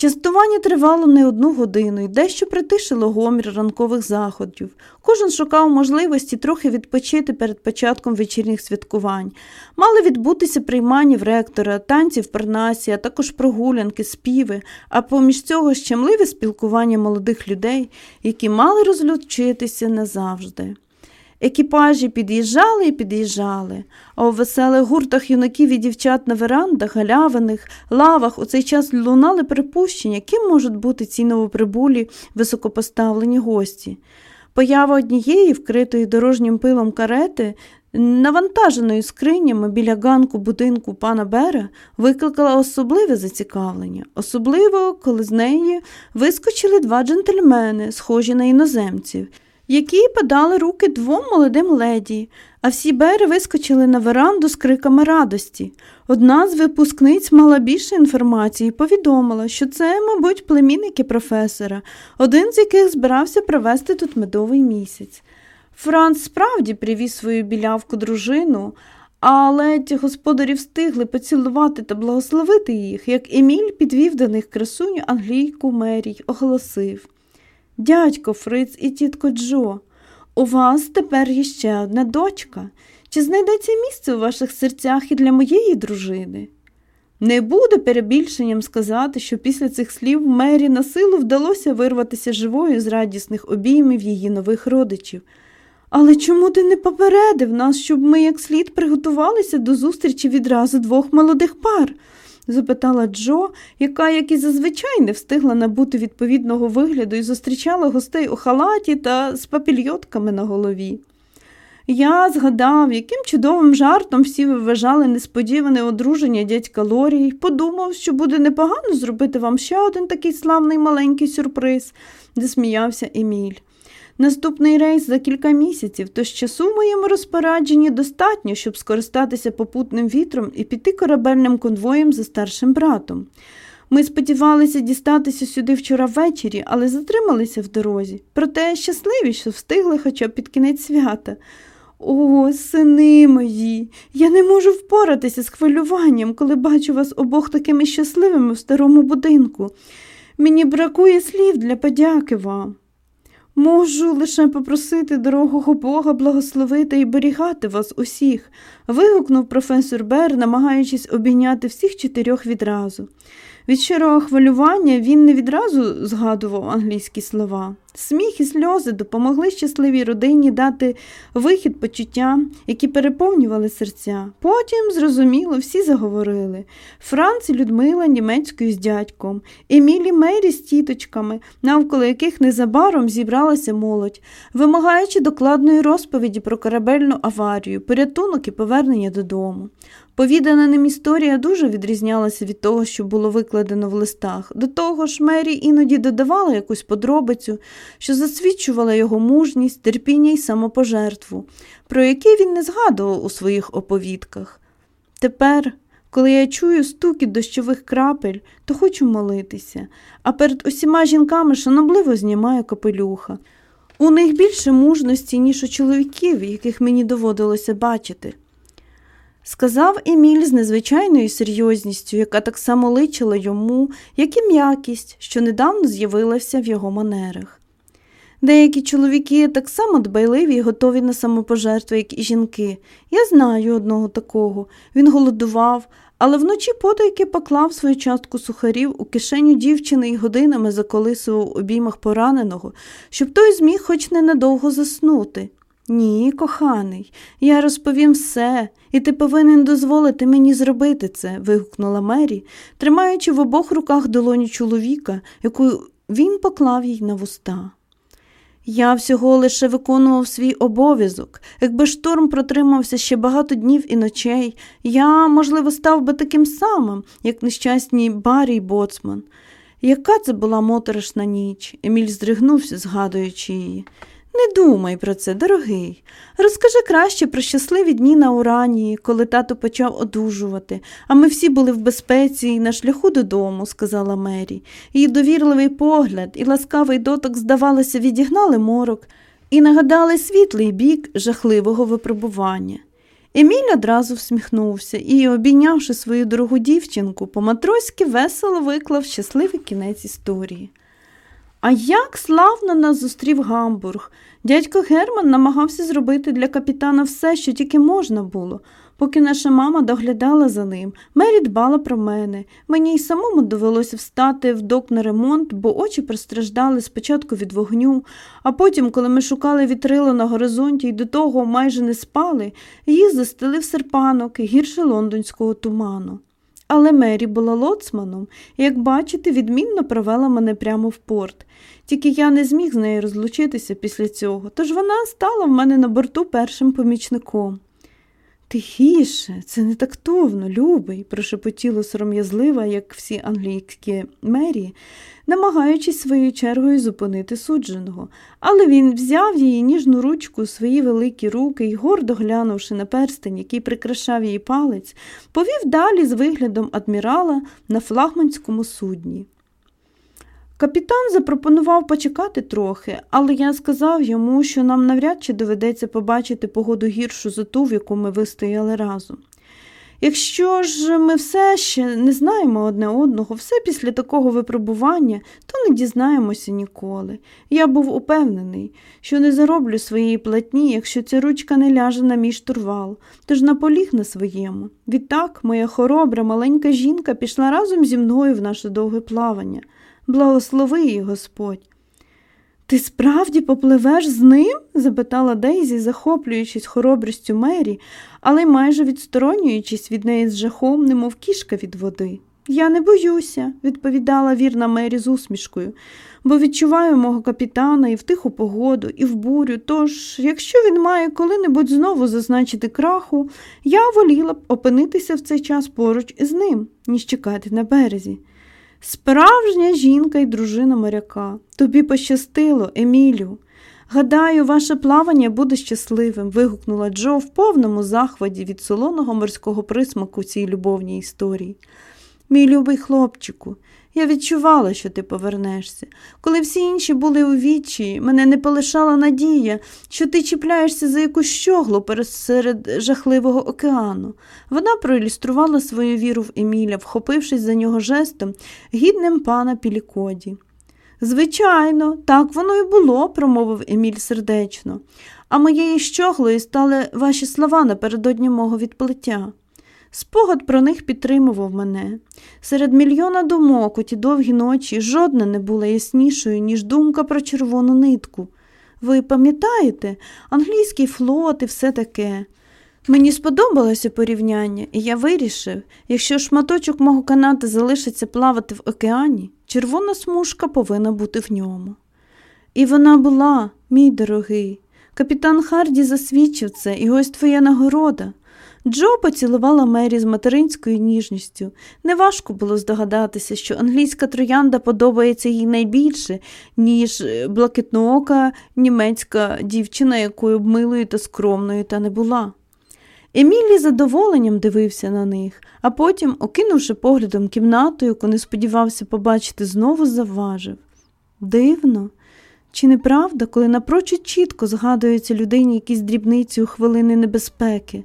Частування тривало не одну годину і дещо притишило гомір ранкових заходів. Кожен шукав можливості трохи відпочити перед початком вечірніх святкувань. Мали відбутися приймання в ректора, танці в парнасі, а також прогулянки, співи, а поміж цього щемливе спілкування молодих людей, які мали розлучитися назавжди. Екіпажі під'їжджали і під'їжджали, а у веселих гуртах юнаків і дівчат на верандах, галявиних, лавах у цей час лунали припущення, ким можуть бути ці новоприбулі високопоставлені гості. Поява однієї, вкритої дорожнім пилом карети, навантаженої скринями біля ганку будинку пана Бера, викликала особливе зацікавлення, особливо, коли з неї вискочили два джентльмени, схожі на іноземців які подали руки двом молодим леді, а всі бери вискочили на веранду з криками радості. Одна з випускниць мала більше інформації і повідомила, що це, мабуть, племінники професора, один з яких збирався провести тут медовий місяць. Франц справді привіз свою білявку дружину, але ті господарі встигли поцілувати та благословити їх, як Еміль підвів до них красуню англійку мерій, оголосив. Дядько Фриц і тітко Джо, у вас тепер є ще одна дочка. Чи знайдеться місце у ваших серцях і для моєї дружини? Не буде перебільшенням сказати, що після цих слів Мері на силу вдалося вирватися живою з радісних обіймів її нових родичів. Але чому ти не попередив нас, щоб ми як слід приготувалися до зустрічі відразу двох молодих пар? Запитала Джо, яка, як і зазвичай, не встигла набути відповідного вигляду і зустрічала гостей у халаті та з папільйотками на голові. Я згадав, яким чудовим жартом всі вважали несподіване одруження дядька Лорії, подумав, що буде непогано зробити вам ще один такий славний маленький сюрприз, засміявся Еміль. Наступний рейс за кілька місяців, тож часу в моєму розпорядженні достатньо, щоб скористатися попутним вітром і піти корабельним конвоєм за старшим братом. Ми сподівалися дістатися сюди вчора ввечері, але затрималися в дорозі. Проте щасливі, що встигли хоча б під кінець свята. О, сини мої, я не можу впоратися з хвилюванням, коли бачу вас обох такими щасливими в старому будинку. Мені бракує слів для подяки вам. Можу лише попросити дорогого Бога благословити і берігати вас усіх, вигукнув професор Бер, намагаючись обійняти всіх чотирьох відразу. Від щирого хвилювання він не відразу згадував англійські слова. Сміх і сльози допомогли щасливій родині дати вихід почуттям, які переповнювали серця. Потім, зрозуміло, всі заговорили Франц і Людмила німецькою з дядьком, Емілі Мері з тіточками, навколо яких незабаром зібралася молодь, вимагаючи докладної розповіді про корабельну аварію, порятунок і повернення додому. Повідана ним історія дуже відрізнялася від того, що було викладено в листах. До того ж, Мері іноді додавала якусь подробицю, що засвідчувала його мужність, терпіння й самопожертву, про які він не згадував у своїх оповідках. Тепер, коли я чую стукіт дощових крапель, то хочу молитися, а перед усіма жінками шанобливо знімаю капелюха. У них більше мужності, ніж у чоловіків, яких мені доводилося бачити сказав Еміль з незвичайною серйозністю, яка так само личила йому, як і м'якість, що недавно з'явилася в його манерах. Деякі чоловіки так само дбайливі і готові на самопожертви, як і жінки. Я знаю одного такого. Він голодував, але вночі подайки поклав свою частку сухарів у кишеню дівчини і годинами заколисував обіймах пораненого, щоб той зміг хоч ненадовго заснути. Ні, коханий, я розповім все, і ти повинен дозволити мені зробити це, вигукнула Мері, тримаючи в обох руках долоню чоловіка, яку він поклав їй на вуста. Я всього лише виконував свій обов'язок. Якби шторм протримався ще багато днів і ночей, я, можливо, став би таким самим, як нещасній Барі й боцман. Яка це була моторошна ніч? Еміль здригнувся, згадуючи її. Не думай про це, дорогий. Розкажи краще про щасливі дні на Уранії, коли тато почав одужувати, а ми всі були в безпеці і на шляху додому, сказала Мері. Її довірливий погляд і ласкавий доток, здавалося, відігнали морок і нагадали світлий бік жахливого випробування. Еміль одразу всміхнувся і, обійнявши свою дорогу дівчинку, по матроськи весело виклав щасливий кінець історії. А як славно нас зустрів Гамбург. Дядько Герман намагався зробити для капітана все, що тільки можна було. Поки наша мама доглядала за ним, Мері дбала про мене. Мені й самому довелося встати в док на ремонт, бо очі простраждали спочатку від вогню, а потім, коли ми шукали вітрило на горизонті і до того майже не спали, їх застелив серпанок гірше лондонського туману. Але Мері була лоцманом і, як бачите, відмінно провела мене прямо в порт. Тільки я не зміг з нею розлучитися після цього, тож вона стала в мене на борту першим помічником. Тихіше, це не тактовно, любий, прошепотіло сором'язлива, як всі англійські мері, намагаючись своєю чергою зупинити судженого, але він взяв її ніжну ручку у свої великі руки і, гордо глянувши на перстень, який прикрашав її палець, повів далі з виглядом адмірала на флагманському судні. Капітан запропонував почекати трохи, але я сказав йому, що нам навряд чи доведеться побачити погоду гіршу за ту, в яку ми вистояли разом. Якщо ж ми все ще не знаємо одне одного, все після такого випробування, то не дізнаємося ніколи. Я був упевнений, що не зароблю своєї платні, якщо ця ручка не ляже на мій штурвал, тож наполіг на своєму. Відтак моя хоробра маленька жінка пішла разом зі мною в наше довге плавання. Благослови її Господь. Ти справді попливеш з ним? запитала Дейзі, захоплюючись хоробрістю Мері, але майже відсторонюючись від неї з жахом, немов кішка від води. Я не боюся, відповідала вірна Мері з усмішкою, бо відчуваю мого капітана і в тиху погоду, і в бурю. Тож, якщо він має коли-небудь знову зазначити краху, я воліла б опинитися в цей час поруч із ним, ніж чекати на березі. Справжня жінка і дружина моряка. Тобі пощастило, Емілю. Гадаю, ваше плавання буде щасливим. вигукнула Джо в повному захваті від солоного морського присмаку цій любовній історії. Мій любий хлопчику, я відчувала, що ти повернешся. Коли всі інші були у вічі, мене не полишала надія, що ти чіпляєшся за якусь щоглу серед жахливого океану. Вона проілюструвала свою віру в Еміля, вхопившись за нього жестом, гідним пана Пілікоді. Звичайно, так воно і було, промовив Еміль сердечно, а моєю щоглою стали ваші слова напередодні мого відплиття. Спогад про них підтримував мене. Серед мільйона думок у ті довгі ночі жодна не була яснішою, ніж думка про червону нитку. Ви пам'ятаєте, англійський флот і все таке. Мені сподобалося порівняння, і я вирішив, якщо шматочок мого канати залишиться плавати в океані, червона смужка повинна бути в ньому. І вона була, мій дорогий. Капітан Харді засвідчив це, і ось твоя нагорода. Джо поцілувала Мері з материнською ніжністю. Неважко було здогадатися, що англійська троянда подобається їй найбільше, ніж блакитноока німецька дівчина, якою б милою та скромною та не була. Емілі задоволенням дивився на них, а потім, окинувши поглядом кімнату, яку не сподівався побачити, знову завважив. Дивно, чи не правда, коли напрочуд чітко згадуються людині якісь дрібниці у хвилини небезпеки?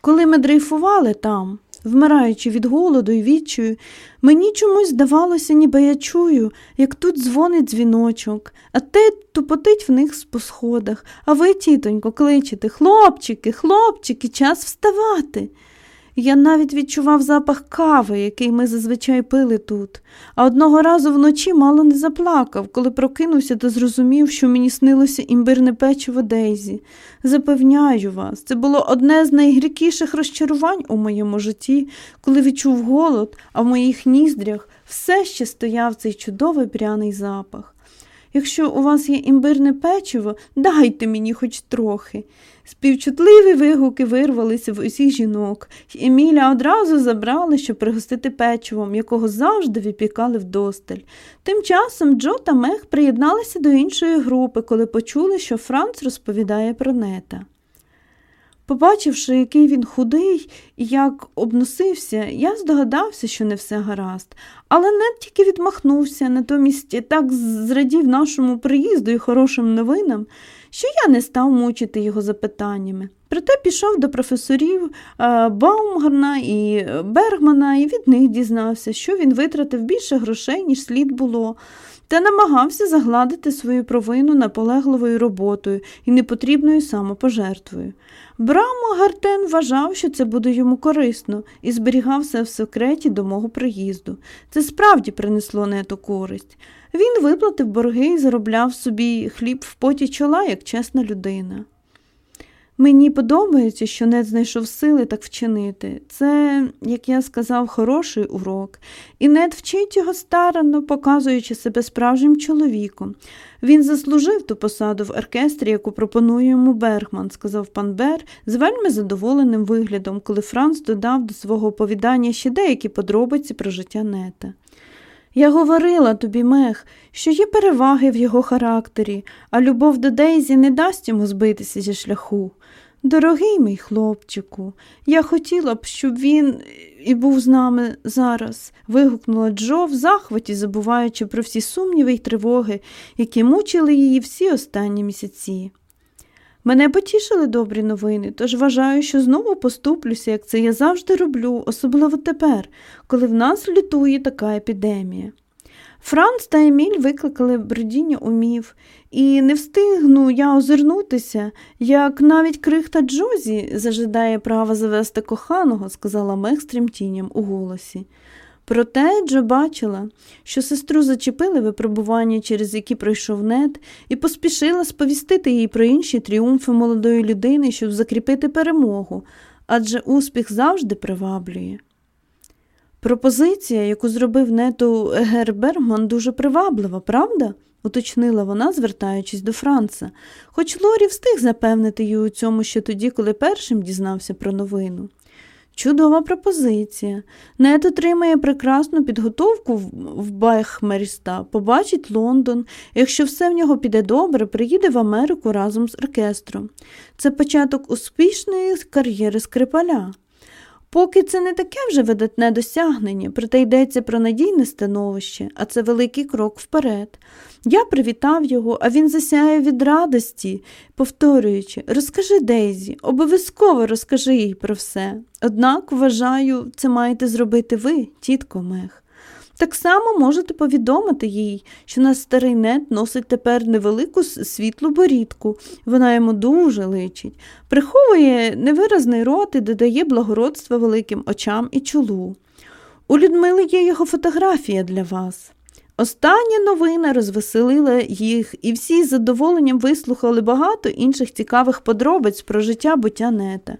Коли ми дрейфували там, вмираючи від голоду і відчую, мені чомусь здавалося, ніби я чую, як тут дзвонить дзвіночок, а те тупотить в них по сходах, а ви, тітонько, кличете хлопчики, хлопчики, час вставати. Я навіть відчував запах кави, який ми зазвичай пили тут, а одного разу вночі мало не заплакав, коли прокинувся та зрозумів, що мені снилося імбирне печиво Дейзі. Запевняю вас, це було одне з найгіркіших розчарувань у моєму житті, коли відчув голод, а в моїх ніздрях все ще стояв цей чудовий пряний запах. Якщо у вас є імбирне печиво, дайте мені хоч трохи. Співчутливі вигуки вирвалися в усіх жінок, і Еміля одразу забрали, щоб пригостити печивом, якого завжди випікали вдосталь. Тим часом Джо та Мех приєдналися до іншої групи, коли почули, що Франц розповідає про нета. Побачивши, який він худий і як обносився, я здогадався, що не все гаразд, але не тільки відмахнувся, натомість так зрадів нашому приїзду і хорошим новинам, що я не став мучити його запитаннями. Проте пішов до професорів е, Баумгарна і Бергмана і від них дізнався, що він витратив більше грошей, ніж слід було, та намагався загладити свою провину наполегливою роботою і непотрібною самопожертвою. Браумгартен вважав, що це буде йому корисно, і зберігав все в секреті до мого приїзду. Це справді принесло нету користь. Він виплатив борги і заробляв собі хліб в поті чола, як чесна людина. Мені подобається, що Нед знайшов сили так вчинити. Це, як я сказав, хороший урок, і Нед вчить його старанно, показуючи себе справжнім чоловіком. Він заслужив ту посаду в оркестрі, яку пропонує йому Бергман, сказав пан Бер з вельми задоволеним виглядом, коли Франц додав до свого оповідання ще деякі подробиці про життя нета. Я говорила тобі, Мех, що є переваги в його характері, а любов до Дейзі не дасть йому збитися зі шляху. Дорогий мій хлопчику, я хотіла б, щоб він і був з нами зараз, вигукнула Джо в захваті, забуваючи про всі сумніви й тривоги, які мучили її всі останні місяці. Мене потішили добрі новини, тож вважаю, що знову поступлюся, як це я завжди роблю, особливо тепер, коли в нас лютує така епідемія. Франц та Еміль викликали бродіння умів, і не встигну я озирнутися, як навіть крихта Джозі зажидає права завести коханого, сказала Мех з тремтінням у голосі. Проте Джо бачила, що сестру зачепили випробування, через які пройшов нет, і поспішила сповістити їй про інші тріумфи молодої людини, щоб закріпити перемогу, адже успіх завжди приваблює. Пропозиція, яку зробив нету Гербергман, дуже приваблива, правда? уточнила вона, звертаючись до Франца, хоч Лорі встиг запевнити її у цьому ще тоді, коли першим дізнався про новину. Чудова пропозиція. Нет отримає прекрасну підготовку в Байхмеріста, побачить Лондон, якщо все в нього піде добре, приїде в Америку разом з оркестром. Це початок успішної кар'єри Скрипаля. Поки це не таке вже видатне досягнення, проте йдеться про надійне становище, а це великий крок вперед. Я привітав його, а він засяє від радості, повторюючи розкажи Дейзі, обов'язково розкажи їй про все. Однак, вважаю, це маєте зробити ви, тітко Мех. Так само можете повідомити їй, що наш старий нет носить тепер невелику світлу борідку, вона йому дуже личить, приховує невиразний рот і додає благородства великим очам і чолу. У Людмили є його фотографія для вас. Остання новина розвеселила їх, і всі з задоволенням вислухали багато інших цікавих подробиць про життя буття нета.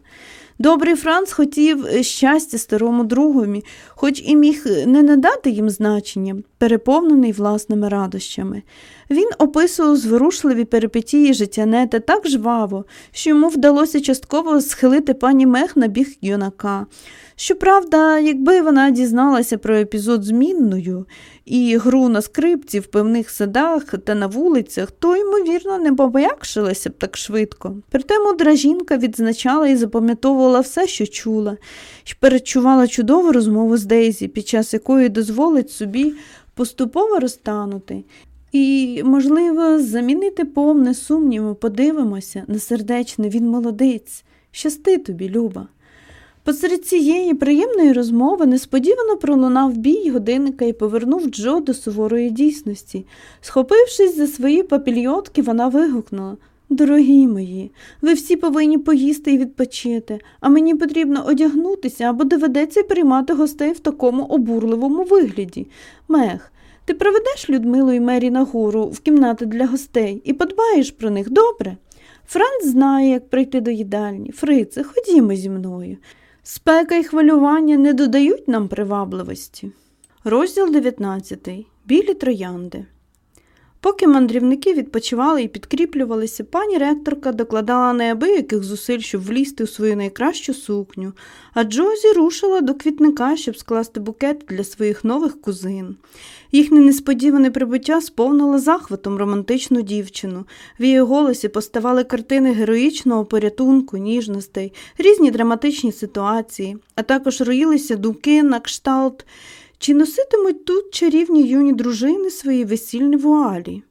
Добрий Франц хотів е, щастя старому другові, хоч і міг е, не надати їм значення, переповнений власними радощами. Він описував зворушливі перипетії життя нета так жваво, що йому вдалося частково схилити пані Мех на біг юнака. Щоправда, якби вона дізналася про епізод з Мінною і гру на скрипці в певних садах та на вулицях, то, ймовірно, не побоякшилася б так швидко. Проте мудра жінка відзначала і запам'ятовувала все, що чула, і перечувала чудову розмову з Дейзі, під час якої дозволить собі поступово розтанути. І, можливо, замінити повне сумніву, подивимося на сердечне він молодець. Щасти тобі, Люба. Посеред цієї приємної розмови несподівано пролунав бій годинника і повернув Джо до суворої дійсності. Схопившись за свої папільйотки, вона вигукнула Дорогі мої, ви всі повинні поїсти і відпочити, а мені потрібно одягнутися або доведеться приймати гостей в такому обурливому вигляді. Мех, ти проведеш Людмилу і Мері нагору в кімнати для гостей і подбаєш про них добре? Франц знає, як прийти до їдальні. Фрице, ходімо зі мною. Спека і хвилювання не додають нам привабливості. Розділ 19. Білі троянди. Поки мандрівники відпочивали і підкріплювалися, пані ректорка докладала неабияких зусиль, щоб влізти у свою найкращу сукню, а Джозі рушила до квітника, щоб скласти букет для своїх нових кузин. Їхнє несподіване прибуття сповнило захватом романтичну дівчину. В її голосі поставали картини героїчного порятунку, ніжностей, різні драматичні ситуації, а також роїлися думки на кшталт. Чи носитимуть тут чарівні юні дружини свої весільні вуалі?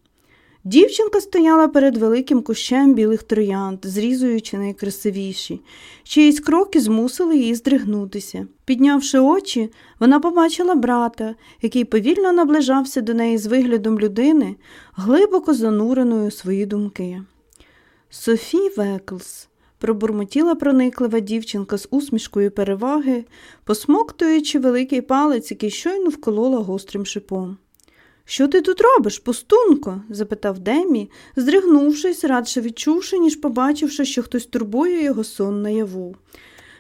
Дівчинка стояла перед великим кущем білих троянд, зрізуючи найкрасивіші. Чиїсь кроки змусили її здригнутися. Піднявши очі, вона побачила брата, який повільно наближався до неї з виглядом людини, глибоко зануреної у свої думки. Софі Веклс, пробурмотіла прониклива дівчинка з усмішкою переваги, посмоктуючи великий палець, який щойно вколола гострим шипом. Що ти тут робиш, пустунко? запитав Демі, здригнувшись, радше відчувши, ніж побачивши, що хтось турбує його сон наяву.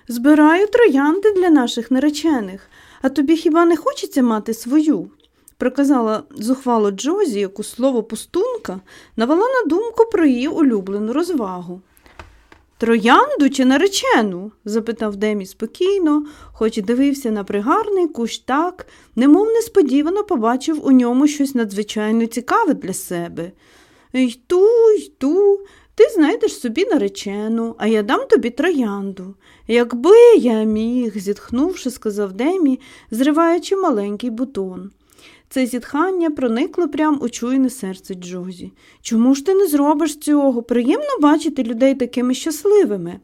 Збираю троянди для наших наречених, а тобі хіба не хочеться мати свою? проказала зухвало Джозі, яку слово пустунка навела на думку про її улюблену розвагу. Троянду чи наречену? запитав Демі спокійно, хоч дивився на пригарний кущ так, немов несподівано побачив у ньому щось надзвичайно цікаве для себе. Йду, йду, ти знайдеш собі наречену, а я дам тобі троянду. Якби я міг, зітхнувши, сказав Демі, зриваючи маленький бутон. Це зітхання проникло прямо у чуйне серце Джозі. Чому ж ти не зробиш цього? Приємно бачити людей такими щасливими.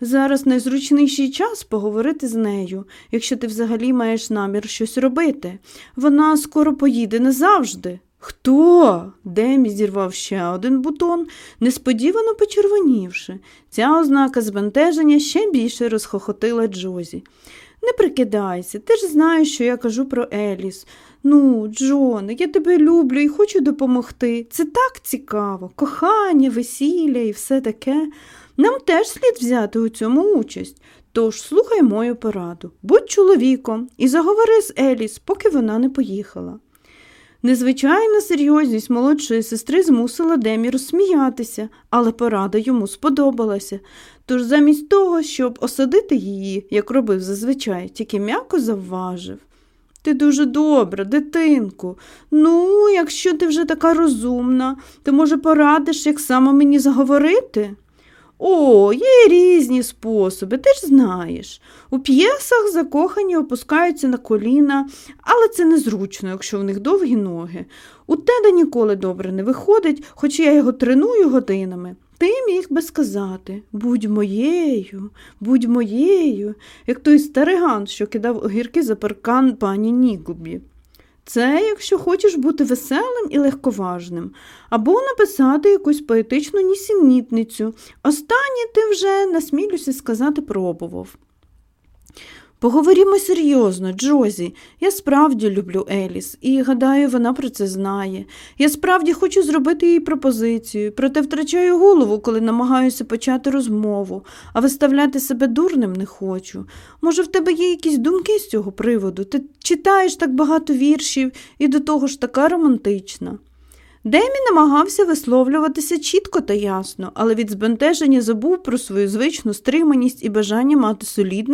Зараз найзручніший час поговорити з нею, якщо ти взагалі маєш намір щось робити. Вона скоро поїде назавжди. Хто? Демі зірвав ще один бутон, несподівано почервонівши. Ця ознака збентеження ще більше розхохотила Джозі. Не прикидайся, ти ж знаєш, що я кажу про Еліс. Ну, Джон, я тебе люблю і хочу допомогти. Це так цікаво, кохання, весілля і все таке. Нам теж слід взяти у цьому участь. Тож слухай мою пораду, будь чоловіком і заговори з Еліс, поки вона не поїхала. Незвичайна серйозність молодшої сестри змусила Демі розсміятися, але порада йому сподобалася. Тож замість того, щоб осадити її, як робив зазвичай, тільки м'яко завважив. Ти дуже добра, дитинку. Ну, якщо ти вже така розумна, то, може, порадиш, як саме мені заговорити? О, є різні способи, ти ж знаєш. У п'єсах закохані опускаються на коліна, але це незручно, якщо в них довгі ноги. У Теда ніколи добре не виходить, хоч я його треную годинами. Ти міг би сказати будь моєю, будь моєю, як той стариган, що кидав огірки за паркан пані Ніглбі. Це якщо хочеш бути веселим і легковажним, або написати якусь поетичну нісенітницю. Останнє ти вже, насмілюся сказати, пробував. Поговоримо серйозно, Джозі. Я справді люблю Еліс, і гадаю, вона про це знає. Я справді хочу зробити їй пропозицію, проте втрачаю голову, коли намагаюся почати розмову, а виставляти себе дурним не хочу. Може, в тебе є якісь думки з цього приводу? Ти читаєш так багато віршів і до того ж така романтична. Демі намагався висловлюватися чітко та ясно, але від збентеження забув про свою звичну стриманість і бажання мати солідний